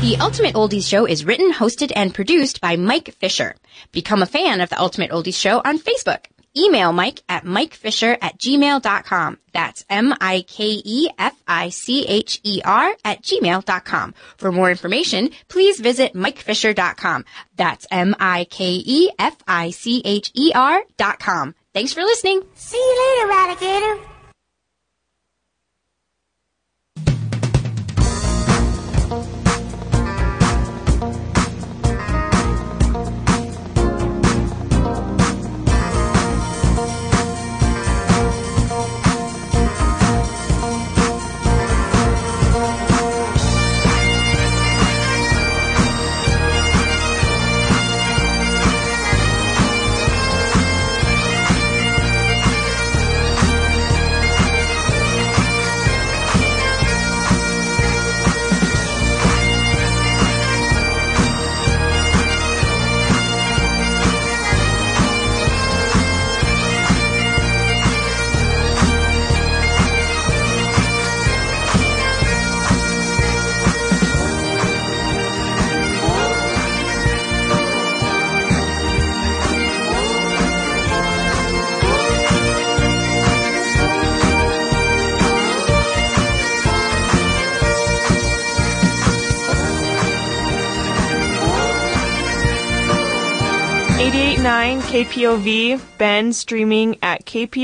The Ultimate Oldies Show is written, hosted, and produced by Mike Fisher. Become a fan of the Ultimate Oldies Show on Facebook. Email Mike at mikefisher at gmail.com. That's M-I-K-E-F-I-C-H-E-R at gmail.com. For more information, please visit mikefisher.com. That's M-I-K-E-F-I-C-H-E-R dot com. Thanks for listening. See you later, alligator. Eighty-eight nine KPOV, Bend streaming at KPO.